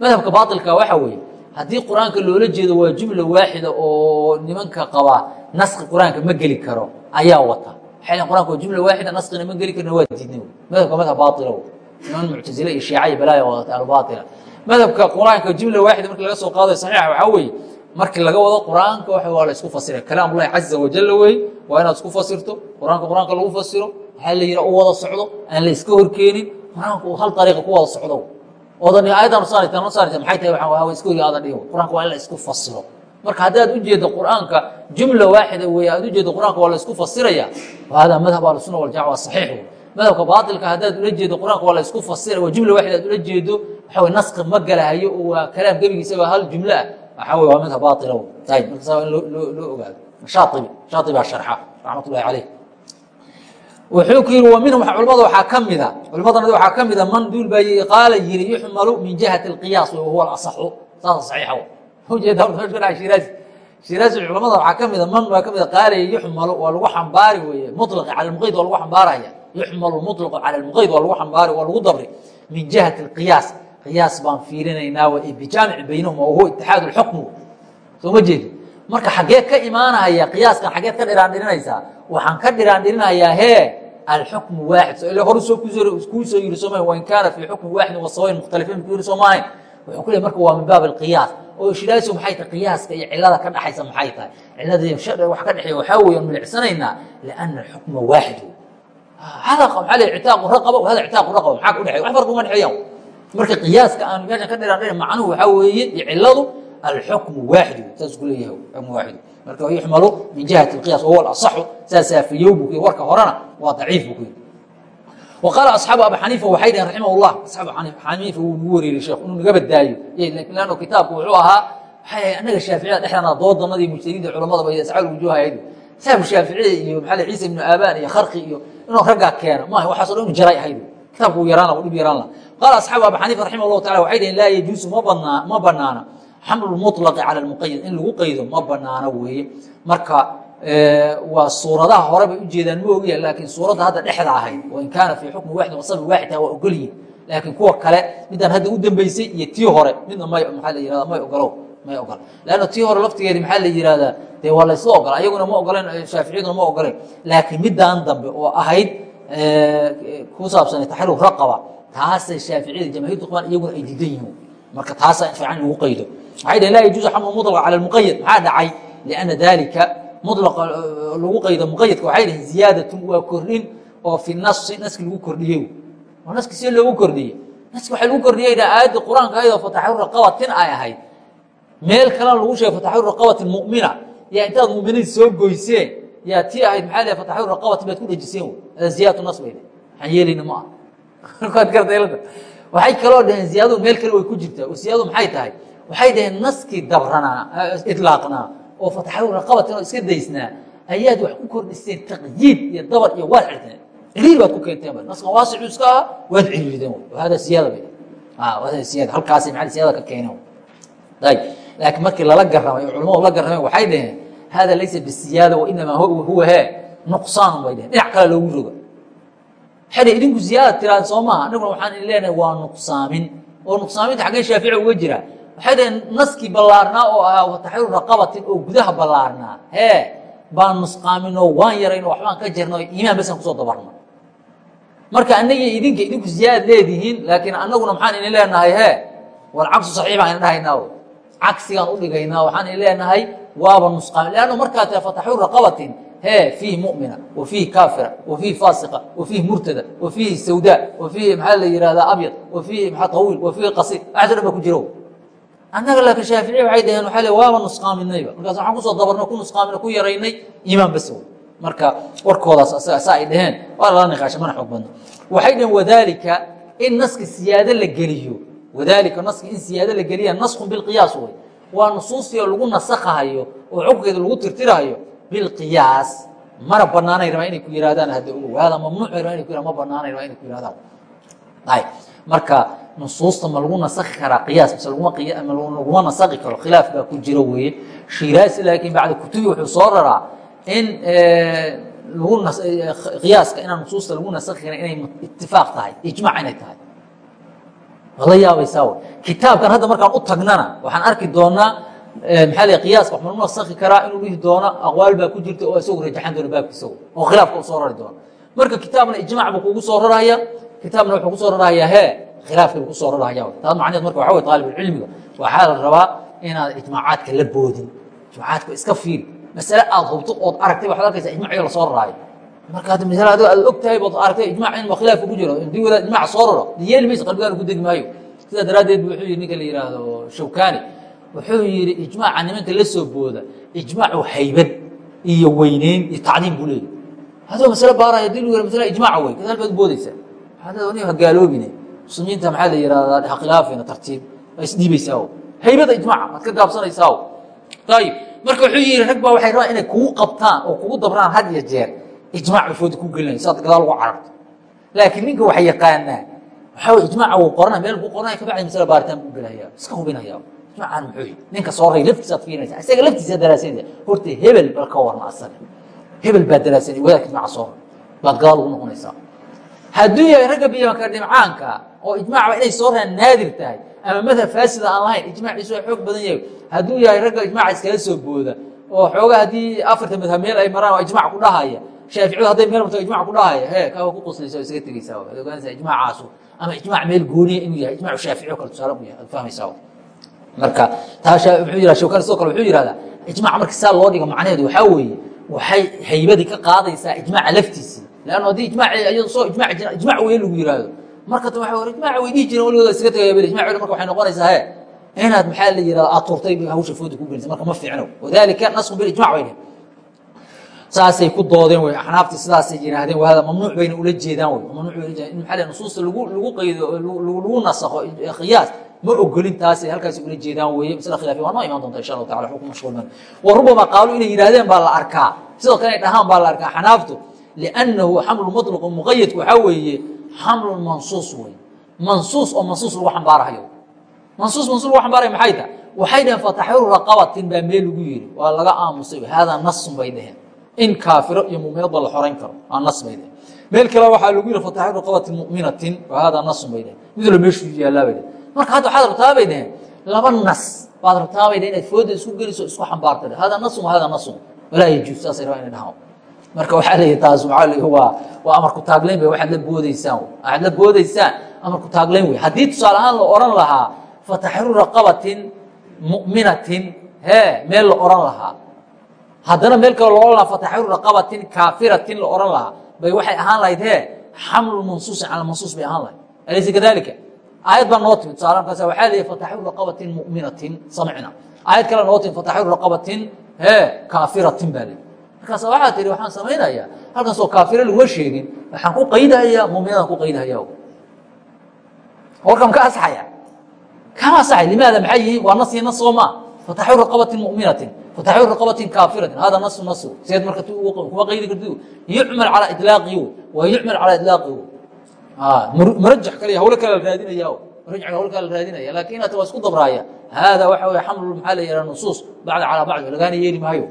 Speaker 1: madhabka baatilka waxa weeye haddii qur'aanka loola jeedo waa jumla waaxida oo nimanka qabaa naski qur'aanka ma geli karo ayaa wata waxay qur'anka waa jumla waaxida naskina ma geli karna waa diidna madhabka madhab baatila niman muctazile iyo shiica iyo balaaya wadata albaatila madhabka qur'aanka jumla waaxida markii laga soo qaadayo saxiixa waxaa weeye markii laga wado qur'aanka waa la isku fasira kalaam ullahi caza wajala wey. Waa inaad isku fasirto. Qur'aanka qur'aanka lagu fasiro. Waxaa la yiha u wada socdo aan la iska horkeenin. Qur'aanka uu hal ariiqa ku wada socdo. Odan ayadan saarta ma saarta maxay tahay waxaa iska hori aadan dhigo. Qur'aanka waa in la isku fasiro. Marka haddaad ujeedo qur'aanka jumla waaxida weeye aad ujeedo qur'aanka waa la isku fasiraya. Hada madhab ahlusuna waljamaca waa saxiix wey. Madhabka baatilka haddaad ula jeedo qur'aanka waa la isku fasira waa jumla waaxida aad ula jeedo. Waxa wey naska ma galahayo oo waa kalaam gebigiisaba hal jumlo ah waxaa wey waa midka baaila marka saa in loo ogaado shaaibi shaaiba sharxa raxmatullahi caleyh wuxuu ku yihi waminhum culamada waxaa ka mida culimadana waxaa ka mida man duulbay qaala yiri yuxmalu min jihati اlqiyaas wahuwa alasaxu saas saxiixa ujeeda shiraasi shiraasi waxaa ka mida man waa kamida qaala yuxmalu waa lagu xambaari weeye mulaqi cala lmuqeyd waa lagu xambaaraya yuxmalu mulaqu cala lmuqeyd waa lagu xambaari waa lagu dabri min jihati اlqiyaas qiyaas baan fiirinaynaa wa bijaamici baynahuma wahuwa itixaad اlxukmu soo ma jeedi? Marka xageed ka imaanaya qiyaaskan xageed ka dhiraandhirinaysaa waxaan ka dhiraandhirinayaa hee alxukmu waaxid. So ila horu soo kuu soo yiri sooma wain kaana fii xukmi waaxidin wasawayn mukhtalifiin ku yiri soomahayn wuxuu ku leey marka waa min baab alqiyaas oo shiraasi maxay tahay? Qiyaaska iyo cilada ka dhaxaysa maxay tahay? Cilada wax ka dhexeeya waxaa weeye milicsanaynaa liana alxukma waaxid hada maxaa leey ictaaqu raqaba hada ictaaqu raqaba maxaa ka dhexeeya wax farqi uma dhexeeyaan marka qiyaaska aan meeshan ka dhiraandhirin macnuhu waxaa weeye iyo ciladu alxukmu waaxid saas ku leeyahay waaxid. Marka yuxmalu min jihati اlqiyas wahuwa asaxu saasaa fiyow buu ku yiri warka horena waa daciif buu ku wa qaala asxaabu abi xaniifa waxay dhaheen raximah llah asxaabu xaniifa wuu nagu wareeriyey sheekh inuu naga badaayo lanno kitaabku wuxuu ahaa waxay annaga shaaficiyada dhexdana doodanadii mujtahidiinta culamadaba iyo ascaal wujuuhayd saabu shaaficiya iyo maxaa ciisa ibnu aabaan iyo kharqi iyo inuu raggaa keeno maaha waxaaso dhan inu jaray ahayd. Kitaabku yaraan la dhib yaraan la qaala asxaabu abi xaniifa raximah llahu tacala waxay dhaheen laa yajuusu ma banaa ma banaana xamlu mulaqi cala lmuqayad in lagu qaydo ma banaano weeye marka waa suuradaha hore bay ujeedaan ma ogya laakiin suuradda hadda dhexda ahayd wain kaana fii xukmi waaxidin wasabi waaxidha waa ogolyihin laakiin kuwa kale midaan hadda u dambeysay iyo tii hore midna may maxaa la yirahda may ogolow may ogola leanna tii hore laftigeedi maxaa la yihahdaa dee waa laysla ogola ayaguna ma ogoleen shaaficiyaduna ma ogoleen laakiin midaan dambe oo ahayd ku saabsan taxriru raqaba taasay shaaficiyada jamaahiirtu qabaan iyaguna ay diidan yihiin. Marka taasaa fiican lagu qaydo. Waxay dhaheen laa yajuuzu xamlu muطlaq cala lmuqayad maxaa dhacay? Lianna dalika mulaqa lagu qaydo muqayadka waxay dhaheen ziyaadatun waa kordhin oo fi nasi naski lagu kordhiyey. Oo naski see loogu kordhiyey. Naski waxaa lagu kordhiyey aayadda qur'aanka ayadoo fataxriru raqabatin ay ahayd. Meel kalena lagu sheegay fataxriru raqabatin mumina. Yaa intaad muminiin soo goyseen yaa tii ahayd maxaa leeyahay fataxriru raqabatin baad ku dhejiseen ziyaadatu nas bay waxaan yeelayna ma gardaylada *laughs* waxay kaloo dhaheen ziyaadadu meel kale way ku jirtaa. Oo ziyaadadu maxay tahay? Waxay dhaheen naskii dabranaa idlaaqnaa oo fataxriru raqabatin oo iska daysnaa ayaad wax ku kordhiseen taqyiid iyo dabar iyo waad xirteen. Ciriir baad ku keenteen naskan waasicu iska aha waad ciriirideen hada siyaada bay. Hada siyaada halkaasay maxaa siyaada ka keeneen ayib laakiin markii lala garamay oo culamadu la garameen waxay dhaheen hada laysa bisiyaada wainamaa huwa he nuqsaanun bay dhaheen. Dhinac kale loogu roga waxay idinku ziyaada tiraan soo maaha anaguna waxaan idin leenahay waa nuqsaamin. Oo nuqsaaminta xaggee shaafici uga jira. Waxay dhaheen naskii ballaarnaa oo ahaa wataxriiru raqabatin oo gudaha ballaarnaa. Hee baan nusqaaminoo waan yarayno waxbaan ka jirno iimaan basan ku soo dabarno. Marka annaga idinka idinku ziyaad leedihiin laakiin annaguna maxaan idin leenahay he wal cagsu saxiix baan idin dhahaynaa cagsigaan udhigaynaa waxaan idin leenahay waaba nusqaamin. Leanno markaa tahay fataxriiru raqabatin he fiihi mumina wa fiihi kaafira wa fiihi faasiqa wa fiihi murtada wa fiihi sawdaa wa fiihi maxaa la yihahdaa abyad wa fiihi maxaa tawiil wa fiihi qasiir waxaas dhan ba ku jiro. Annaga laakiin shaafici waxay dhaheen waxaa le waaba nusqaaminayba markaas waxaan ku soo dabarno ku nusqaamina ku yaraynay iimaan bas wey marka warkoodaas asaga saa ay dhaheen waa lala niqaasha mana xoog badno waxay dhaheen wadaalika in naska siyaado la geliyo wadaalika naska in siyaado la geliya naskun bilqiyaas wey waa nusuustii lagu nasakhahayo oo xukunkeeda lagu tirtirahayo bilqiyaas mana banaanay rabaa inay ku yirahdaan hadda ogow hada mamnuuc rabaa yirahdan ma banaanay rabaa inay ku yirahdaan ayib marka nusuusta ma lagu nasakhi karaa qiyaas mise laguma nasakhi karo khilaaf baa ku jiro weeye shiraasi laakiin bacda kutubi wuxuu soo raraa in qiyaaska inaan nusuusta lagu nasakhi karin inay itifaaq tahay ijmac inay tahay wala yaabaysaa w kitaabkan hadda markaan u tagnana waxaan arki doonaa maxaa l qiyaaska wax ma lagu nasakhi karaa inuu dhihi doono aqwaal baa ku jirta oo isagu rajaxan doona baabkiisa oo khilaafka u soo rari doono. Marka kitaabna ijmac buu kugu soo raraya kitaabna wuxuu ku soo rarahayaa he khilaafkii buu ku soo rarahaya taas macneed marka waxa wey taalibulcilmiga waxaa la rabaa inaad ijmaacaadka la boodin ijmaacaadka iska fiiri. Masale aad hubto ood aragtay waxaad arkaysaa ijmaciyo la soo raraayo. Marka hadda masale adigo aad og tahay bood aragtay ijmac in khilaafka ku jiro haddii wadaad ijmac soo raro yeeli maysa qalbigaana ku degi maayo. Sidaa daraaddeed bu wuxuu yidhi ninka la yidhaahdo shawkani wuxuu yidhi ijmaaca nimanka la soo booda ijmaacu haybad iyo weyneyn iyo tacdiim buu leeyahy hadoo masale baaraya haddii lu masale ijmaaca wey gadaal baad boodaysaa waxaad ha gaaloobine muslimiinta maxaa la yihahdaa ha khilaafina tartiib waa isdhiibaysaa haybada ijmaaca waad ka gaabsanaysaa ayib marka wuxuu yihi rag baa waxay rabaan inay kugu qabtaan oo kugu dabraan had iyo jeer ijmac bay fooda ku gelinaya saad gadaal ugu cararto laakiin ninka waxa yaqaanaa waxaa ijmaaca wuu qoranaya meel buu qoranaya kabacdi masale baaritaan buu gelaya iska hubinaya ijmaacan muxuu yihi ninka soo ray laftiisaad fiirinaysa isaga laftiisa daraasanaysa horta hebel bal ka warna asaga. Hebel baa daraasanaya wadaadka ijmaca soo ray baad gadaal ugu noqonaysaa. Hadduu yahay ragga biyanka dhimcaanka oo ijmacba inay soo raan naadir tahay ama madhab faasida aan lahayn ijmaaciisu waa xoog badan yahay. Hadduu yahay ragga ijmaaca iskala soo booda oo xoogaa haddii afarta madhab meel ay maraan waa ijmac ku dhahaya. Shaaficiyadu hadday meel marto ijmac ku dhahaya he kaa ku quslaysa oo isaga ogaanaysaa ijmaacaasu ama ijmac meel gooniya inuu yahay. Ijmacu shaafici o kale tusaale u yahay ad fahmaysaa marka sidoo kale wuxuu saa loo dhigo macnaheedu waxaa weeye waxay haybadii ka qaadaysaa ijmaaca laftiisii. Lann haddii soo ijmac weye lagu yihahdo marka ta waa ijmac way dhihi jireen iskaga tagaya bel ijmac marka waxay noqonaysaa he inaad maxaa la yihahda aad turtay hawsha fooda ku gelisa marka ma fiicno. Wadalika nasku bilijmac bay dhehen saasay ku doodeen wey axnaaftii sidaasay yihaahdeen wahada mamnuuc bayna ula jeedaan wey mamnuuc bayna ujeedaan in maxaa nusuusta lagu qaydo lagu nasakho qiyaas ma ogolin taasay halkaasi ula jeedaan weeye? Masla khilafiya waa noo imaan doonta insha allahu tacala xukun mashhuul man wa rubama qaaluu inay yidhahdeen baa la arkaa. Sidoo kale ay dhahaan baa la arkaa xanaaftu liannahu xamlu muطlaq muqayadku waxaa weeye xamlun mansuus wey mansuus oo mansuus lagu xambaarahayo mansuus mansuus lagu xambaaraya maxay tahay? Waxay dhaheen fataxiru raqabatin baa meel lagu yidhi. Waa laga aamusay haadaa nasun bay dhaheen. In kaafiro iyo muminadba la xorayn karo aa nas bay dhaheen. Meel kale waxaa lagu yihi fataxi raqabati muminatin hada nasun bay dheheen mid wala meeshuu yaallaa bay dheheen marka hadda waxaad rabtaa bay laba nas baad rabtaa bay inaad fooda isku geliso isku xambaarta hada nasun hada nasun walaa yajuus saasay rabaa inay dhahaan. Marka waxaa leeyahy taas waxaa leeyahy waa waa amarku taaglayn bay waxaad la boodaysaan waxaad la boodaysaan amarku taaglayn wey haddii tusaale ahaan la oran lahaa fataxiru raqabatin mu'minatin hee meel la oran lahaa. Haddana meel kale la ohan lahaa fataxiru raqabatin kaafiratin la oran lahaa. Bay waxay ahaan lahayd he xamlu mansuusi cala mansuus bay ahaan lahayd. Alaysa kadalika aayad baa noo timid tusaale markaas waxaa leeyahy fataxiru raqabatin mu'minatin samicna. Aayad kale noo timid fataxiru raqabatin he kaafiratin baa leeyahy markaas waxaa tihi waxaan samaynayaa halkaasoo kaafiro laguma sheegin waxaan ku qaydahayaa muminadaan ku qaydahaya warkan ka asaxaya kama asaxay limaada maxay yihiin? Waa nas iyo nas soo maa fataxu raqabatin muminatin fataxu raqabatin kaafiratin. Hada nasu nasu sideed marka kuma qaydi karti yucmal calaa idlaaqihi waa yucmal calaa idlaaqihi murajax kale hawlo kale la raadinaya murajx hawlo kale la raadinaya. Lakin ata waa isku dabraaya. Hada waxa wey xamlu maxaa la yihah nusuus? Bacda calaa bacdi. Lagaana yeeli maayo.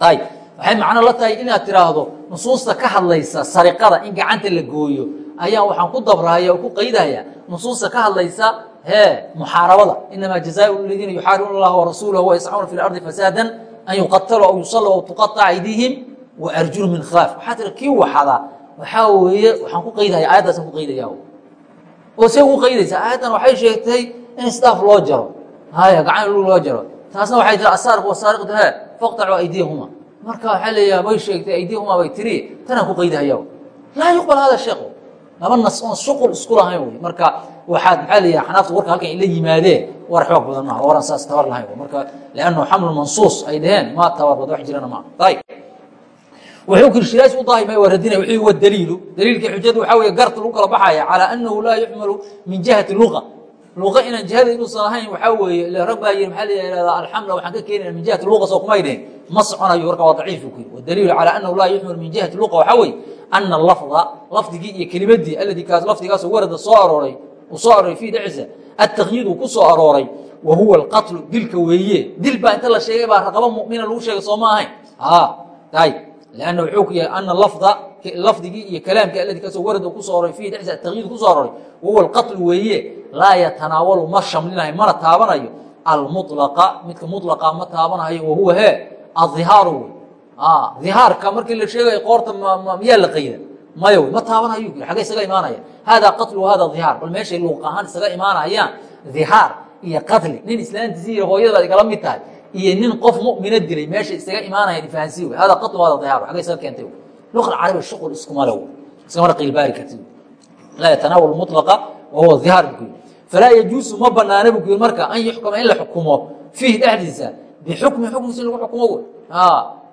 Speaker 1: Ayb waxay macno la tahay inaad tiraahdo nusuusta ka hadlaysa sariqada in gacanta la gooyo. Ayaa waxaan ku dabrahaya oo ku qaydahaya nusuusta ka hadlaysa hee muxaarabada inamaa jazaau ladiina yuxaaribuuna اllaha warasuulahu wayascuuna fi lardi fasaadan an yuqataluu aw yusaluu aw tuqaطa aydihim waarjulu min khilaaf waxaa tira kii waxada waxaa weeye waxaan ku qaydahaya aayaddaasaan ku qaydaya oo see ugu qaydaysa aayaddan waxay sheegtay in isdaaf loo jaro. Haya gacan loo jaro. Taasna waxay tiri asaariq wasaariqdu he faqtacuu aydiyahuma marka waxaa leeyaha way sheegtay aydihuma bay tiri tanaan ku qaydahaya laa yuqbal hada sheekh laba nas oon shuqul isku lahayn wey marka waxaad maxaa leeyaha xanaafta warka halkan ila yimaadeen war xoog badan maaha waran saas tabar lahayn marka liannahu xamlu mansuus ay dhaheen ma tabar bad wax jirana maaha. Ayib wuxuu kirshiraas u daahimay waa radinaya wuxuu wa daliilu daliilkii xujadu waxaa weeye garta lagu kala baxaya calaa annahu laa yuxmalu min jihati luqa luqa inaan jihada inuusan ahayn waxaa weeye rag baa yiri maxaa la yihahdaa alxamla waxaan ka keenayna min jihati luqa soo kumay dhehen ma soconayo warka waa daciifu ku yiri wadaliilu calaa annahu laa yuxmalu min jihati luqa waxaa weeye ana lafda lafdigii iyo kelimadii alladii kaas lafdigaasoo warada soo arooray uu soo arooray fii dhexisa ataqyiid uu ku soo arooray wa huwa alqatlu dilka weeye dil baa inta la sheegay baa raqabo mumina lagu sheegay soo ma ahayn lanna wuxuu ku yahay ana lafdigii iyo kalaamkii alladii kaasoo warada ku soo arooray fii dhexisa ataqyiid ku soo arooray wa huwa alqatlu weeye laa yatanaawalu ma shamlinayo mana taabanayo almulaqa midka mulaqa ma taabanayo wa huwa he aihaaru wey ihaarka markii la sheegayo qoorta miyaa la qayda maya ma taabanayo agga isaga imaanaya hada qatlu hada ihaar bal meeshay luuq ahaan isaga imaanayaan ihaar iyo qatli nin islaantiisi iyo hooyadaad igala mid tahay iyo nin qof mumina dilay meesha isaga imaanaya ifahansi wey hada qatlu hada ihaar agga isaga keentay luqa carabi shuqul iskumale iskamana qiilbaari karti laa yatanaawal mulaqa wa huwa ihaar bu kuyi falaa yajuusu ma banaana bu kuyi marka an yuxkama in la xukumo. Fiih dhexdiisa bixukmi xukmkiisa in lagu xukumo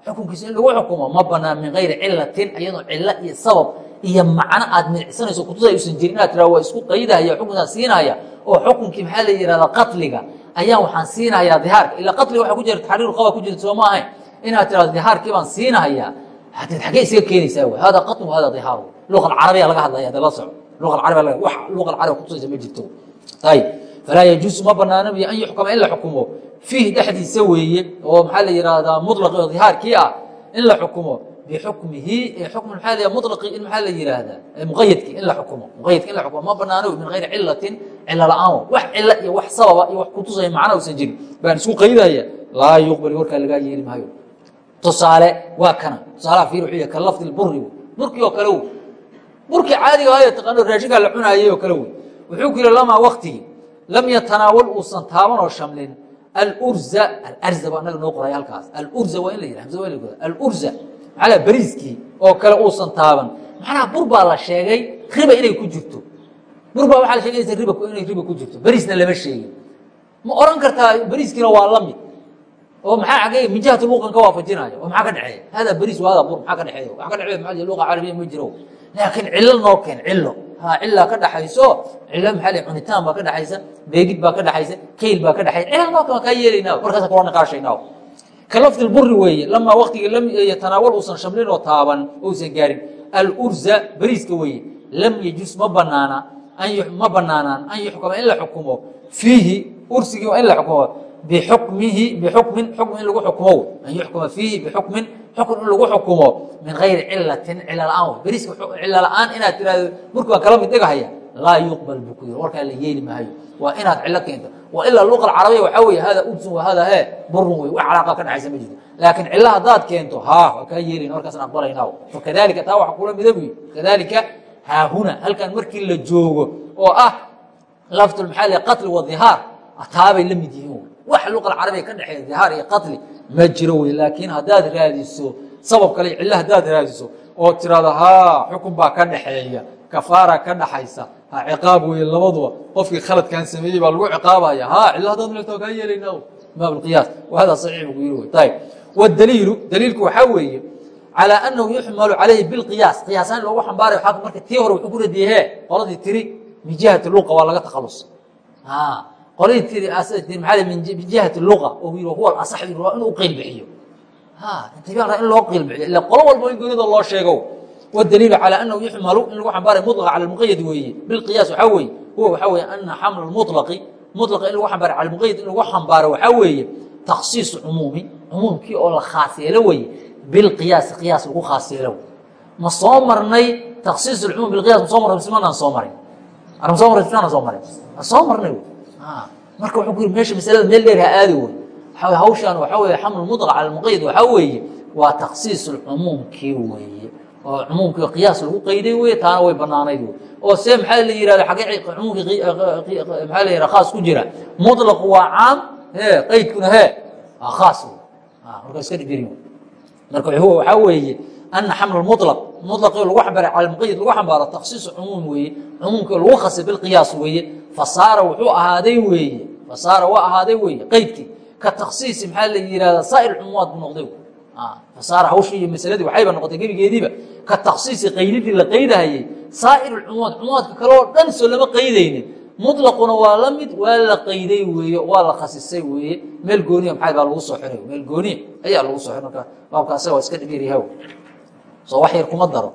Speaker 1: xukunkiisa in lagu xukumo. Ma banaan min gayri cilatin iyadoo cilo iyo sabab iyo macno aad milicsanayso kutusa usan jirin inaad tiraa waa isku qaydahaya xukunkaan siinaya oo xukunkii maxaa la yihahdaa qatliga ayaan waxaan siinahayaa dihaarka. Ila qatliga waxa ku jira taxriiru qaba ku jirta soo ma ahayn inaad tirahdo dihaarkii baan siinahayaa hadeed xaggee isaga keenaysaa wey hada qatlu hada dihaaru. Luqa alcarabiya laga hadlaya hada la soco. Luqa alcarabiya wax luqa alcarabiya kutusaysa ma jirto. Ayib falaa yajuusu ma banaana biyo an yuxkama in la xukumo. Fiih dhexdiisa weeye oo maxaa la yihahdaa mulaqi oo dihaarkii ah in la xukumo. Bixukmihi xukm maxaa la mulaqi in maxaa la yihahdaa muqayadki in la xukumo. Muqayadki in la xukumo. Ma banaano min gayri cilatin cilo la'aan wax cilo iyo wax sababa iyo wax kutusaya macna usan jirin. Baan isku qaydaya laa yuqbali warkaa lagaa yeeli maayo. Tusaale waa kana. Tusaalaha fiir wuxuu yahay ka lafdi buri burkii oo kale wey burkii caadiga ahayo taqaano raashinkaa la cunaayay oo kale wey wuxuu ku yihi lamaa waktigii lam yatanaawal uusan taaban oo shamlin. Alurza alarza baa naga noo qoray halkaas. Alurza waa in la yidhi hamza waa in la goda alurza maxaa la bariiskii oo kale uusan taaban. Macnaha bur baa la sheegay riba inay ku jirto bur baa waxaa la sheegay inaysan riba inay riba ku jirto. Bariisna lama sheegin. Ma oran kartaa bariiskiina waa la mid oo maxaa agee min jihati luqan ka waafajinayo oo maxaa ka dhexeeya hada bariis wa hada bur maxaa ka dhexeeya wax ka dhexeeya maxaa luqa carabiya ma jiro. Laakiin cilo noo keen cilo ha cilaa ka dhaxayso cilo maxaa la cunitaan baa ka dhaxaysa beegid baa ka dhaxaysa kayl baa ka dhaxaysa cilo noo keen kaa yeelaynaa markaasa kula niqaashaynaa ka lafdi buri weeye lamaa waktigii lam yatanaawal uusan shamlin oo taaban uusan gaarin. Alurza bariiska weeye lam yajus ma banaana ma banaanaan an yuxkama in la xukumo. Fiihi ursigii waa in la xukumo. Bixukmihi bixukmin xukm in lagu xukumo. An yuxkuma fiihi bixukmin xukun in lagu xukumo. Min gayri cilatin cila la'aan beriska cila la'aan inaad tiraahdo murki baan kala mid dhigahaya laa yuqbal buu ku yiri warkaa la yeeli maayo. Waa inaad cilo keento. Wa ilaa luqa carabiya waxaa weeye hada udsun wa hada he burun wey wax calaaqa ka dhexaysa ma jirto. Laakiin cilo haddaad keento haa waa kaa yeelina markaasaan aqbalaynaa fakadalika taa waxa kula mida buyi kadalika haahuna halkan markii la joogo oo ah laftul maxaa le qatli wa dhihaar taabay la mid yihiin. Wax luqa carabiya ka dhexeeya dhihaar iyo qatli ma jiro wey laakiin haddaad raadiso sabab kale cilo haddaad raadiso oo tirahdo haa xukun baa ka dhexeeya kafaara ka dhaxaysa ha ciqaab weye labaduba qofkii khaladkan sameeyey baa lagu ciqaabaya ha cilo haddaad leto kaa yeelayna baab lqiyaas wahada saxiix buu yiri ayib wdaliilu daliilku waxaa weeye calى anahu yuxmalu calayhi bilqiyaas qiyaasaan loogu xambaarayo a marka tii hore wuxuu ku radiyey he qoladii tiri min jihati luqa waa laga takhalus qoladii tiri maa min jihati luqa oo yii huwa asax waa inuu uqiil bixiyo inta in loo qiil bixiyo ila qolo walba in goonida loo sheego wdaliilu calى anahu yuxmalu in lagu xambaarayo muطlqa cala muqayad weeye bilqiyaas waxaa weeye huwa waxaa weeye ana xamla mulaqi mulaqa in lagu xambaaro cala muqayad in lagu xambaaro waxaa weeye takhsiisu cumuumi cumuumkii oo la khaas yeelo weye bilqiyaasi qiyaas lagu khaas yeelo ma soo marnay takhsiis cumuum bilqiyas ma soo marnay mise manaan soo marin. Arma soo marnay mise manaan soo marin. Ma soo marnay marka wuxuu ku yiri meesha masalada meel dheer ha aadi wey. Waxaa hawshaan waxaa weeye xamlu muطlaq cala muqayad waxaa weeye waa takhsiis cumuumkii weeye. Oo cumuumkii qiyaas lagu qayday weye taana way banaanayd wey. Oo see maxaa la yihahda xagee cumuumkii maxaa la yihahda khaas ku jira. Muطlaq waa caam he qaydkuna he waa khaas wey. Marka iska dhigeri marka waxaa weeye ana xaml mulaq mulaqii lagu xambaaray cala muqayad lagu xambaaro takhsiisu cumuum weeye cumuumkii lagu khasay bilqiyaas weeye fasaara wuxuu ahaaday weeye fasaara waa ahaaday weeye qaydkii ka takhsiisi maxaa la yihahda saa'ir cumuumaad buu noqday. Fasaara hawshii iyo masaladii waxayba noqotay gebigeediiba ka takhsiisi qaydidii la qaydahayey saa'ir cumuumaad cumuumaadka kale oo dhan soo lama qaydaynin mulaquna waa la mid waa la qayday weeye waa la khasisay weeye. Meel gooniya maxaa baa lagu soo xiray meel gooniya ayaa lagu soo xiray marka baabka waa iska dhigiryahaw soo wax yar kuma daro.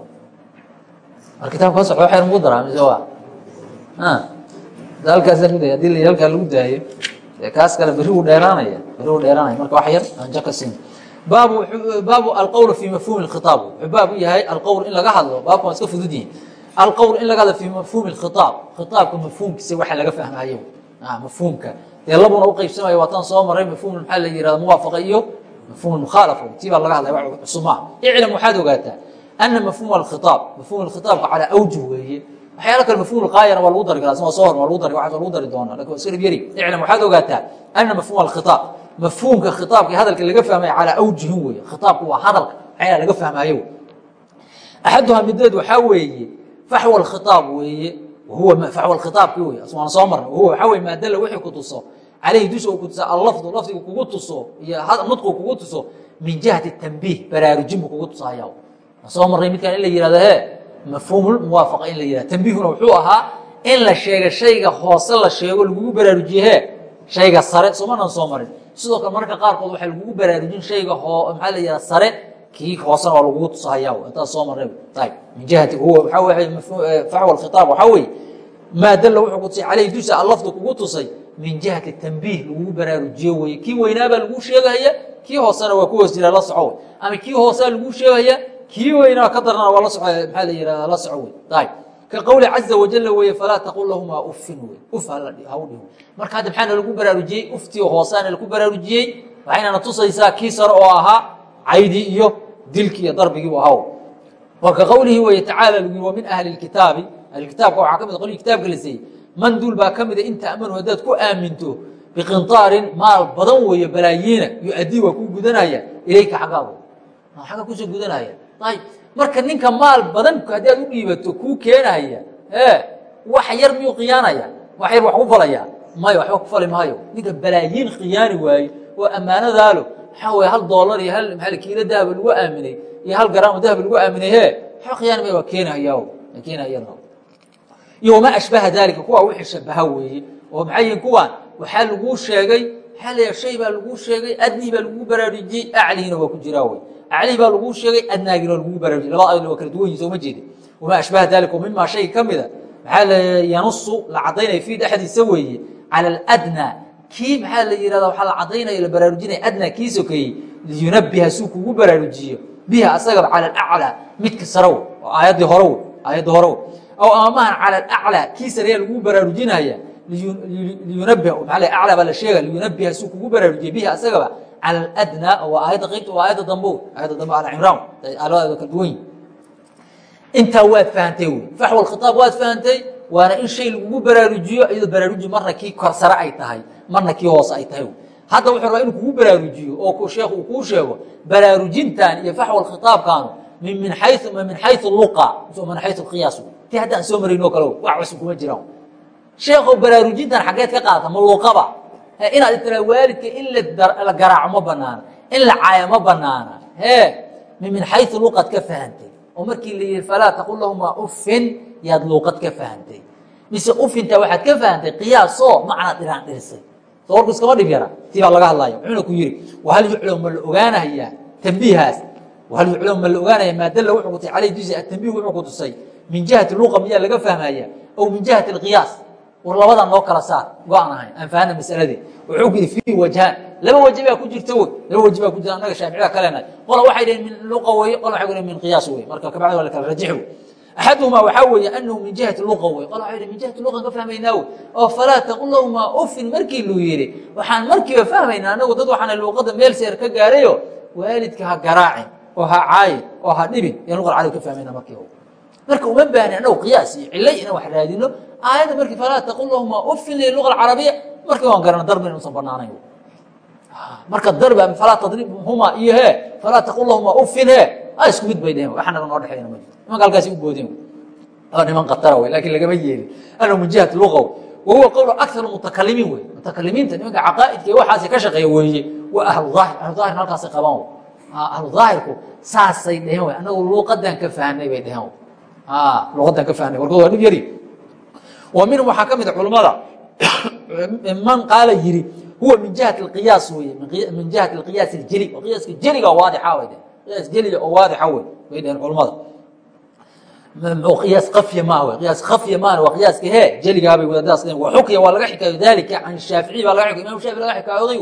Speaker 1: Mar kitaabka ka socdo wax yar mugu daraa mise waa? Halkaasa midaya haddii la halkaa lagu daayo kaas kale berri uu dheeraanaya. Berri uu dheeraanaya. Marka wax yar aan jaka siin. Baabu baabu alqowl fi mafhuumi اkhitaab wuxuu baab u yahay alqowl in laga hadlo. Baabka iska fudud yihiin alqowl in laga hadlo fi mafhuumi khitaabka mafhuumkiisa waxa laga fahmayo mafhuumka dee labuna u qaybsamayo waataan soo maray mafhuum maxaa la yihahda muwaafaqa iyo mafhum mukhaalafa tii baa laga hadlaya wax cusub maaha iclam waxaad ogaataa ana mafhuum alkhitaab mafhuum alkhitaabka calaa awjuh weeye. Waxyaala kale mafhum alqaayana waa lagu dari karaa soo hor lagu dari waa lagu dari doonaa. Lakin iska dhib yari. Iclam waxaad ogaataa ana mafhuum alkhitaab mafhuumka khitaabka hadalka laga fahmaya calaa awjihin weeye. Khitaabku waa hadalka waxyaala laga fahmaayo. Axaduhaa mideed waxaa weeye faxw alkhitaab weeye huwa faxw alkhitaabki wey aswaana soo marna huwa waxaa weye maadalla wixii ku tuso calayhi dusha uu ku tusa allafdu lafdigu kugu tuso iyo nudqu kugu tuso min jihati tanbiih baraarujin buu kugu tusaya soo marnay midkaan in la yihahdo he mafhuumulmuwaafaqa in la yihahdo tanbiihuna wuxuu ahaa in la sheega shayga hoose la sheego lagugu baraarujiye he shayga sare somanan soo marin sidoo kale mararka qaarkood waxaa lagugu baraarujin shayga maxaa la yihahda sare kii hoosena waa lagugu tusahaya intaas soo marnay ayb min jihati huwa waxaa weye faxwa alkhitaab waxaa weeye maa dalla wuxuu ku tusay calayhi dusha allafdu kugu tusay min jihati tanbiih lagugu baraarujiyo weye kii weynaabaa laguu sheegahaya kii hoosena waa ku hoos jira la soco ama kii hoosaa laguu sheegahaya kii weynaa ka darana waa la soco maxaa la yihahda la soco wey ayb ka qowli caza wajala weeye falaa taqul lahumaa uffin wey uf ha u dhiho marka hadda maxaana lagu baraarujiyey uftii hoosaana lagu baraarujiyey waxaynana tusaysaa kii sare oo ahaa caydii iyo dilkii iyo darbigii u ahaw wa ka qowlihi weye tacaala lagu yiri wa min ahli kitaabi ahlkitaabka waxaa ka mid qolihii kitaabka la siiyey man duul baa ka mida in ta'manu haddaad ku aaminto biqintaarin maal badan weeye balaayiina yu-adii waa kuu gudanaya ilayka xaggaagu xagga ku soo gudanaya ayb marka ninka maal badan haddaad u dhiibato kuu keenaya e wax yar miyuu khiyaanaya wax yar wax ku falaya maya waxba ku fali maayo ninka balaayiin khiyaani waaye oo ammaanadaalo waxaa weye hal doolar iyo hal maaa kiilo dahaba lagu aaminay iyo hal garaamo dahaba lagu aaminay he maya waa keenahaya keenahaya iyo wamaa ashbaha daalika kuwaa wixii shabaha weeye. Oo maxay yihiin kuwaan waxaa laguu sheegay waxaa la shay baa laguu sheegay adnii baa laguu baraarujiyey aclihiina waa ku jiraa wey aclihi baa laguu sheegay adnaagina waa baraarujiyey. Labada adl waa kala duwan yihiin soo ma jeedi wamaa ashbaha daalika oo mimaa shay ka mida maxaa yanusu la caddaynaya fii dhexdiisa weeye cala aladnaa kii maxaa la yihahda waxaa la caddaynaya la baraarujinaya adnaa kii sokeeyey liyunabiha suu kugu baraarujiyo. Bihi asagaba cala alaclaa midka sarow oo aayaddii horow aayaddii horow. Aw amamahan cala alaclaa kii sareeya lagu baraarujinaya. Liyunabih maa aclaa baa la sheega liyunabiha suu kugu baraarujiya. Bihi asagaba cala aladnaa waa aayadda qaybta waa aayadda dambo aayadda dambe ala cimraan aaladeeda kala duwan intaa waad fahantay faxwa khitaab waad fahantay waana in shay lagugu baraarujiyo iyadoo baraaruji marna kii sare ay tahay marna kii hoose ay tahay. Hadda wuxuu rabaa inuu kugu baraarujiyo oo sheekh uu kuu sheego baraarujintan iyo faxwa khitaabkaanu min min xayu min xayu luqa min xayu qiyaas ti hadda aan soo marayno kale wax cusub kuma jiraan sheekhow baraarujintan xaggeed ka qaadata ma luqaba. Inaad tiraa waalidka in la garaaco ma banaana in la caayo ma banaana he min min xayu luqad ka fahantay oo markii la yihi falaa taqul lahuma uffin yaad luuqad ka fahantay mise ufinta waxaad ka fahantay qiyaasoo macnaad dhiraan dhirisay. Soo iskama dhib yara. Tii baa laga hadlaya wuxuuna ku yidhi wahal yuclam ma la ogaanayaa tambiihaas wahal yuclam ma la ogaanaya maadalla wuxuu kutay calay dusi atambiih wuxuu ku tusay. Min jihati luqa miyaa laga fahmaya aw min jihati alqiyaas? War labadan noo kala saar. Go'aan ahayn. Aan fahana masaladii wuxuu ku yidhi fii wajhaan laba waji baa ku jirta wey laba waji baa ku jirta annaga shaaficida kaleenahay qola waxay dhaheen min luqa weye qola waxay dhaheen min qiyaas wey marka kabacdi waa la kala rajix wey axaduhumaa waxaa weeye anahu min jihati luqa wey waxay dhaheen min jihati luqan ka fahmaynaa wey oo falaa taqul lahumaa ufin markii luu yidhi waxaan markiiba fahmaynaa anagu dad waxaana luuqada meel seer ka gaarayo waalidka ha garaacin oo ha caayin oo ha dhibin yaan luqa carabi ka fahmayna markiiba marka uma baahni anagu qiyaas iyo cilay inaan wax raadino aayadda markii falaa taqul lahumaa ufin li luqa alcarabiya markii waan garana darbi inuusan banaanayn marka darbi falaa tadribhuma iyo he falaa taqul lahumaa ufin he a isku mid bay dheheen waxa naga noo dhexeeyna ma jirto nimanka halkaasi u boodeen waa niman khatara wey lakin lagama yeelin annahu min jihati luqow wa huwa qowlu akar mutakalimiin wey mutakalimiinta nimanka caqaa'idka iyo waxaasi ka shaqeeya weeye waa ahlu aahir ahlu aahir halkaasay qabaan ahlu aahirku saasay dheheen wey annagu luuqadan ka fahnay bay dheheen luuqadan ka fahnay warkood waa dhib yari wa minhum waxaa ka mid a culammada *coughs* man qaala yiri huwa min jihati اqiyaas wey min jihati اqiyaas اjeli oo qiyaaska jeliga waadixa way dheheen qiyaas jeliga oo waadixa wey bay dheheen culammada qiyaas kafya maaha wey qiyaas kafya maaha waa qiyaaska he jeligaabay wadaadaas xukya waa laga xikaayo dalika can shaafici baa laga xikayo imam shaafici laga xikaayoday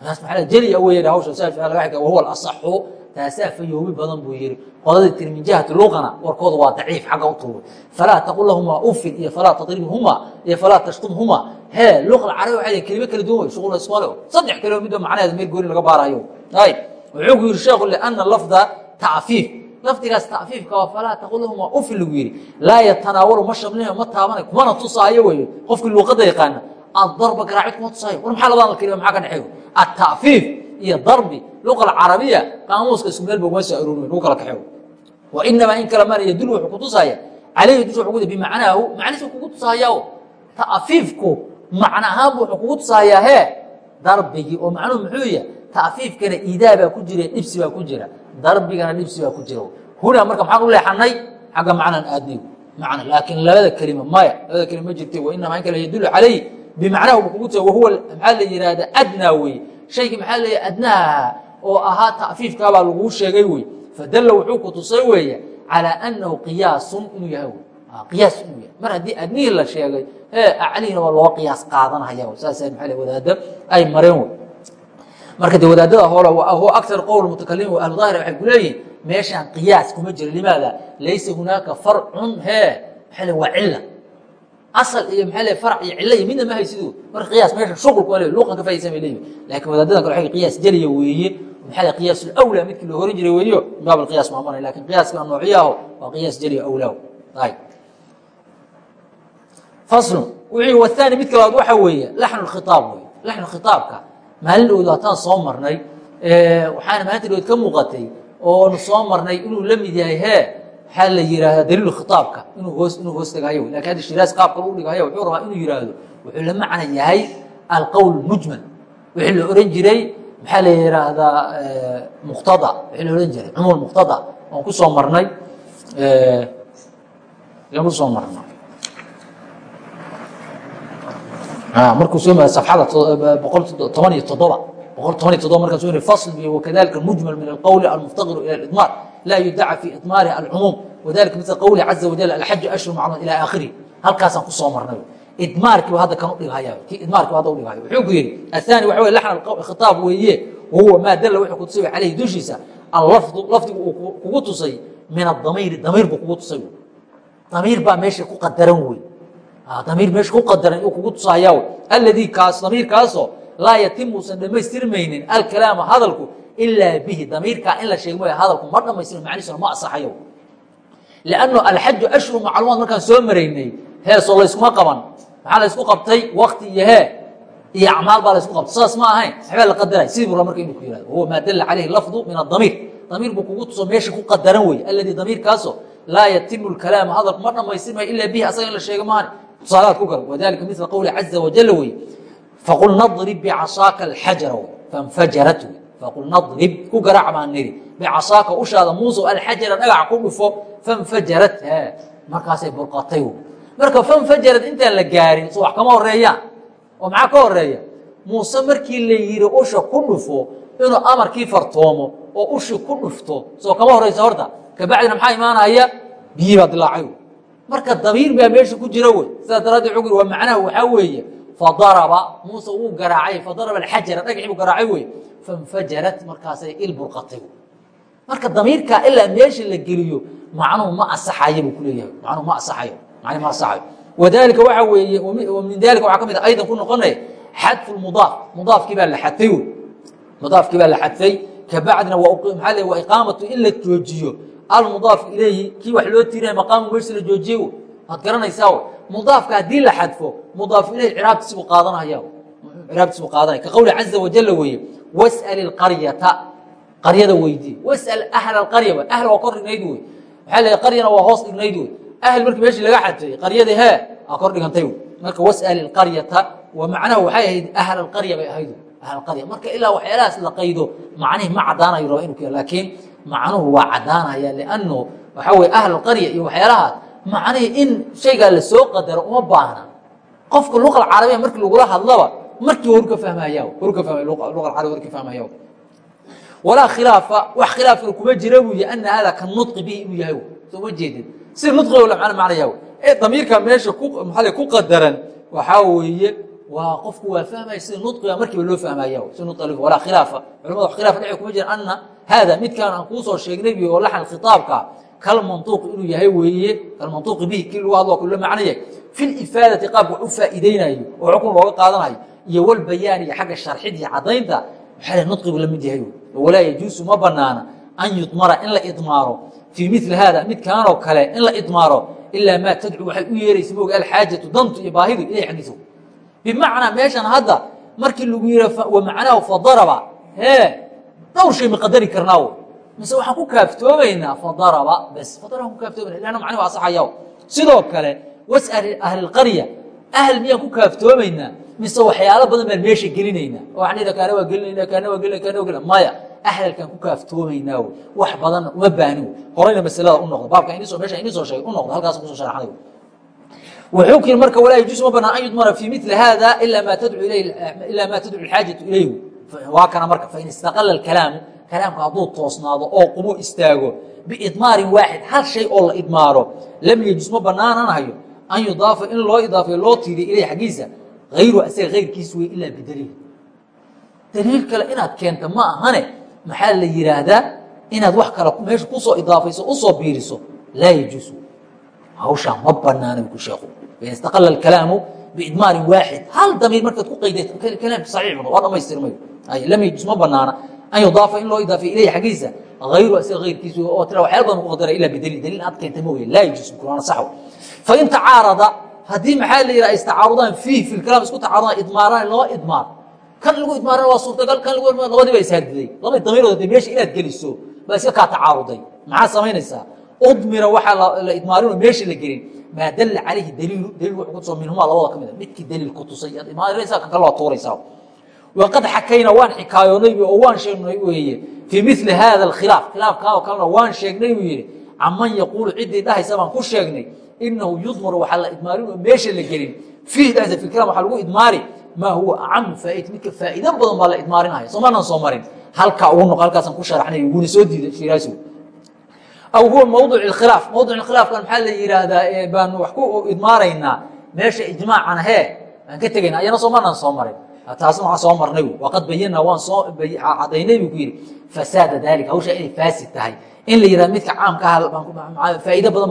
Speaker 1: qiyaas maxaa jeliga weeye hawsha shaafici laga xikayo wahuwa alasaxu taasaa fayoobi badan buu yihi qodadii tiri min jihati luqana warkooda waa daciif xagga u tuuray. Falaa taqul lahumaa ufin iyo falaa tadribhuma iyo falaa tashtumhuma he luqa carabi waxay kelimo kala duwan wey shuqul ismale saddex kelimo midba macnaheeda meel gooni laga baarayo. Ayb wuxuu ku yihi sheekhu liana lafda tacfiif. Lafdigaas tacfiifka waa falaa taqul lahumaa ufin lagu yihi laa yatanaawalu ma shamlinayo ma taabanayo kumana tusaayo wey qofkii luuqada yaqaana adarba garaacid kuma tusaayo. War maxaa labadan kelima maxaa ka dhexeeyo atacfiif iyo darbi. Luqa carabiya qaamuuska isku meel ba uma soo aroori lagu kala kaxeeyo wa inamaa in kala mana yadul wuxuu ku tusaaya calayhi dusha wuxuu bimacnaahu macnihiisa kugu tusahayaa ta'fiifku macna ahaanbu wuxuu kugu tusahayaa hee? Darbigii oo macnuhu muxuu yahay ta'fiifkana iidaa baa ku jira dhibsi baa ku jira darbigana dhibsi baa ku jira. Hunaa marka maxaan u leexanay xagga macnan aadniy macna laakiin labada kelima maya labada kelima ma jirta wa inamaa in kala yadulu calayhi. Bimacnahu buu kugu tusaaya wahuwa maxaa la yihahda adnaa weeye. Shaygii maxaa leeya adnaaha oo ahaa ta'fiifkaabaa laguu sheegay wey fadalla wuxuu ku tusay weeye calaa annahu qiyaasun inuu yahay qiyaas inuu yahay. Mar haddii adnihii la sheegay ee aclihina waa loo qiyaas qaadanaya saasa maa le wadaada ay mareen wey marka de wadaadada hore huwa akar qowl mutakalimi wa ahlu daahir waxay ku leeyihiin meeshaan qiyaas kuma jiro limaada laysa hunaaka farcun he maxaa le waa cila asal iyo maxaa le farc iyo cilo iyo midna ma haysidu. Marka qiyaas meesha shuqulku waa le luqan ka fahaysan bay leeyihiin laakiin wadaadadan kale waxay qiyaas jeliya weeye. Maxaa qiyaas awla midkii loo horan jiray weeyo min baab alqiyaas maamanay laakiin qiyaaska noocyaho waa qiyaas jeliya awlaaw faslu wuxuu wathani mid kalabaad waxa weeye laxnu khitaab wey laxnu khitaabka maalin dhowd hataan soo marnay waxaana maalinta dhowd ka muuqatay oonu soo marnay inuu la mid yahay hee maxaa la yihahda daliilu khitaabka inuu hoos inuu hoos tagahayo. Lakin hadda shiraas qaabka u dhigahayo wuxuu rabaa inuu yihahdo wuxuu la macna yahay alqowl mujmal. Wixii la oran jiray maxaa la yihahdaa muqtada. Wixii la ohan jiray cumuul muqtada oon ku marnay aan ku marnay markuu soo maray safxada toban iyo toddoba boqol toban iyo toddoba markaan soo maray fasl iyo wakadalika mujmal min alqowli almuftaqiru ila alidmaar laa yudaca fi idmaarihi alcumuum wadalika misla qowlihi caza wajal alxaju ashhur macluum ila aakhirihi halkaasaan ku soo marnay idmaarkiiba hadda kan udhigahaya kii idmaarkiiba hadda udhigahaya wuxuu ku yidhi athani waxa wey laxn khitaab weeye wahuwa maa dalla wuxuu kutusay calayhi dushiisa allafdu lafdigu uu kugu tusay min adamiiri damiir buu kugu tusay damiir baa meesha ku qadaran wey damiir meesha ku qadaran uu kugu tusayaa alladii kaas damiirkaasoo laa yatimu usan dhammaystirmaynin alkalaama hadalku ilaa bihi. Damiirkaa in la sheeg mooya hadalku ma dhamaystir macniisuna ma asaxayo lanno alxaju ashhur macluumaad markaan soo maraynay heesoo layskuma qaban. Maxaa laysku qabtay? Wakti iyo hee. Iyo acmaal baa laysku qabtay. Saas ma ahayn. Waxbaa la qadaray. Sidii buu marka inuu ku yihahdo huwa maa dalla calayhi lafdu min adamiir damiir buu kugu tuso meesha ku qadaran wey alladii damiirkaasoo laa yatimu lkalaamu hadalku ma dhamaystirmaya ilaa bihi. Asaga in la sheego maani tusaalaad ku garo wadalika mila qowli caza wajala wey faqul nadrib bicasaaka alxajara wey fainfajarat wey faqul nadrib ku garaac baan niri bicasaaka ushaada muuso alxajara dhagac ku dhufo fanfajarat he markaasay burqatay marka fanfajarad intaan la gaarin so wax kama horeeyaan oo maxaa ka horreeya muuse markii la yidhi usha ku dhufo inuu amarkii fartoomo oo ushi ku dhufto soo kama horeysa horta kabacdina maxaa imaanaya biyii baa dilaacay marka dabiir baa meesha ku jira wey sidaas daraaddeed cugri waa macnaha waxaa weeye fadaraba muuse wuu garaacay fadaraba alxajara dhagaxii buu garaacay wey fanfajarat markaasay il burqatay marka damiirkaa ilaa meesha la geliyo macnuhu ma asaxayo buu kuleeyahay macnuhu ma asaxayo macni ma asaxayo. Wadalika waxa weeye min dalika waxaa ka mid a aydan ku noqonaya xadfu mudaaf. Mudaafkii baa la xadfay wey mudaafkii baa la xadfay. Kabacdina maxaa le waa iqaamatu in la joojiyo almudaafu ilayhi kii wax loo tiiraya maqaamu meesha la joojiye waad garanaysaa mudaafka haddii la xadfo mudaafu ilayhi ciraabtiisi buu qaadanaya ciraabtiisi buu qaadanaya ka qowli caza wajala weeye was'al ilqaryata qaryada weydii wasal ahl qarya ahl waa kor dhignayd wey waxaa la qaryana waa hoos dhignayd wey ahl markii meeshii laga xadfay qaryadii hee aa kor dhigantay marka wasal qaryata wa macnaha waxay ahayd ahl qarya bay ahayd ahl qarya marka ilaa waxyaalahaas la qaydo macnihi ma caddaanayo raba inu laakiin macnuhu waa caddaanaya liannu waxaa weye ahl qarya iyo waxyaalahaas macnihii in shaygaa la soo qadaro uma baahna. Qofka luqa carabiya markii lagula hadlaba markii horu ka fahmaya horu ka fahmaya luqa carabiya horu ka fahmaya walaa khilaafa wax khilaafkana kuma jira buu yih ana hada ka nudqi bihi inuu yahay soo ma jeedin. Sida nudqiga la macna macnaya ee damiirka meesha ku maxaa ku qadaran waxaa weeye waa qofku waa fahmaya sida nudqiga markiiba loo fahmaya sida nudqiga walaa khilaafa culamada wax khilaaf dhexi kuma jira ana hada midkaan aan kuu soo sheegnay oo laxan khitaabka kal mantuuq inuu yahay weeye kal mantuuqi bihi kii lagu hadlo kula macnaya fi lifaadati qaabka u faa'iideynayo oo xukun looga qaadanayo iyo walbayaan iyo xagga sharxidii caddaynta waxaa le nudqigu la mid yahay walaa yajuusu ma banaana an yudmara in la idmaaro fii mili haada midkaanoo kale in la idmaaro ilaa maa tadcu waxay u yeeraysa moog alxaajatu dantu iyo baahidu ilahi xaggiisa bimacnaa meeshan hadda markii lagu yihi wamacnaahu fadaraba hee dhowr shay ma qadari karnaa mise waxaan ku kaaftoomaynaa fadaraba bes fadaraba ku kaaftoomayna ilana macni waa asaxaya sidoo kale was'al ahlilqarya ahl miyaan ku kaaftoomaynaa mise waxyaalo badan baan meesha gelinayna waaan kaana waa gelinayna kaana waa gelina kaana waa gelina maya ahlalkaan ku kaaftoomaynaa wey wax badanna uma baani wey horayna masalada u noqdo. Baabka inisoo meesha inisoo sheegay u noqdo. Halkaas ku soo sharaxnay wuxuu marka walaa yajuusu ma banaan an yudmara fii mili hada ilaa maa tadcu ilayh ilaa maa tadcu alxaajatu ilayh waa kana marka fain istaqala alkalaamu kalaamku hadduu toosnaado oo qumu istaago biidmaarin waaxid hal shay oo la idmaaro lam yajuus ma banaananayo an yudaafa in loo idaafay loo tiiriyo ilayh xaggiisa ayru asaga ayrkiis wey ilaa bidaliil. Daliil kale inaad keenta ma ahane maxaa la yihaahdaa inaad wax kale meesha ku soo idaafayso u soo biiriso laa yajuus hawshaa ma banaana ku sheeku fain istaqala alkalaamu biidmaarin waaxid hal damiir markaad ku qayday kalaamki saxiix waa dhamaystirmay lam yajuus ma banaana an yudaafa in loo idaafay ilayh xaggiisa ayru asaga ayrkiis oo tira waxyaala badan ku qadara ilaa bidaliil daliil aad keenta wey laa yajuus quraan sax fain tacaarada haddii maxaa la yidhaha istacaarudaan fiih fi lkalaam isku tacaarudaan idmaaraan laba idmaar kan lagu idmaarana waa suurtagal kan lagu idmaar labadii baa ishaadiday laba damiirood dee meesha inaad geliso baa iska kaa tacaaruday maxaa samaynaysaa udmira waxaa la idmaarinoo meesha la gelin maa dalla calayhi daliilu daliil wuxuu kutusoo minhumaa labada ka mid a midkii daliil ku tusay aad idmaarinaysaa kan kale waa tuuraysaa waqad xakayna waan xikaayoonay oo waan sheegnay weeye fii mili hada alkhilaaf khilaafkaadoo kalena waan sheegnay buu yidhi caman yaquulu ciddii dhahaysa baan ku sheegnay inahu yudmaru waxaa la idmaarin oo meesha la gelin fiih dhexda fi kalam waxaa lagu idmaari maa huwa acamu faa'id midka faa'iido badan baa la idmaarinaya soomaanan soo marin halkaa ugu noq halkaasaan ku sharaxnay wuuna soo diiday shiraasi aw huwa mawduc ikhilaaf mawduc khilaafkan maxaa la yidhaahdaa baanu wax ku idmaaraynaa meesha ijmaacan hee aan ka tegayna ayana soomaanan soo marin. Taasna waxaan soo marnay waqad bayana waan soo cadaynay buu ku yidhi fasaada dalika hawsha inay faasid tahay in la yihahdo midka caamka ah faa'iido badan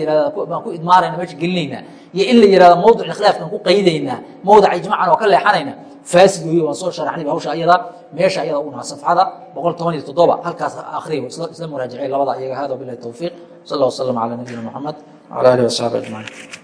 Speaker 1: yihahda baan ku idmaarayna meesha gelinaynaa iyo in la yihahdo mawdic ikhtilaafkan ku qaydaynaa mawdica ijmacan oo ka leexanayna faasid weeye waan soo sharaxnay hawsha ayada meesha ayada unaha safxada boqol toban iyo toddoba halkaas akhriya isla muraajacay labada iyaga hada bilahi towfiiq sal allah wasalam calaa nabiyina moxamed wala alihi wasaxbi ajmaciin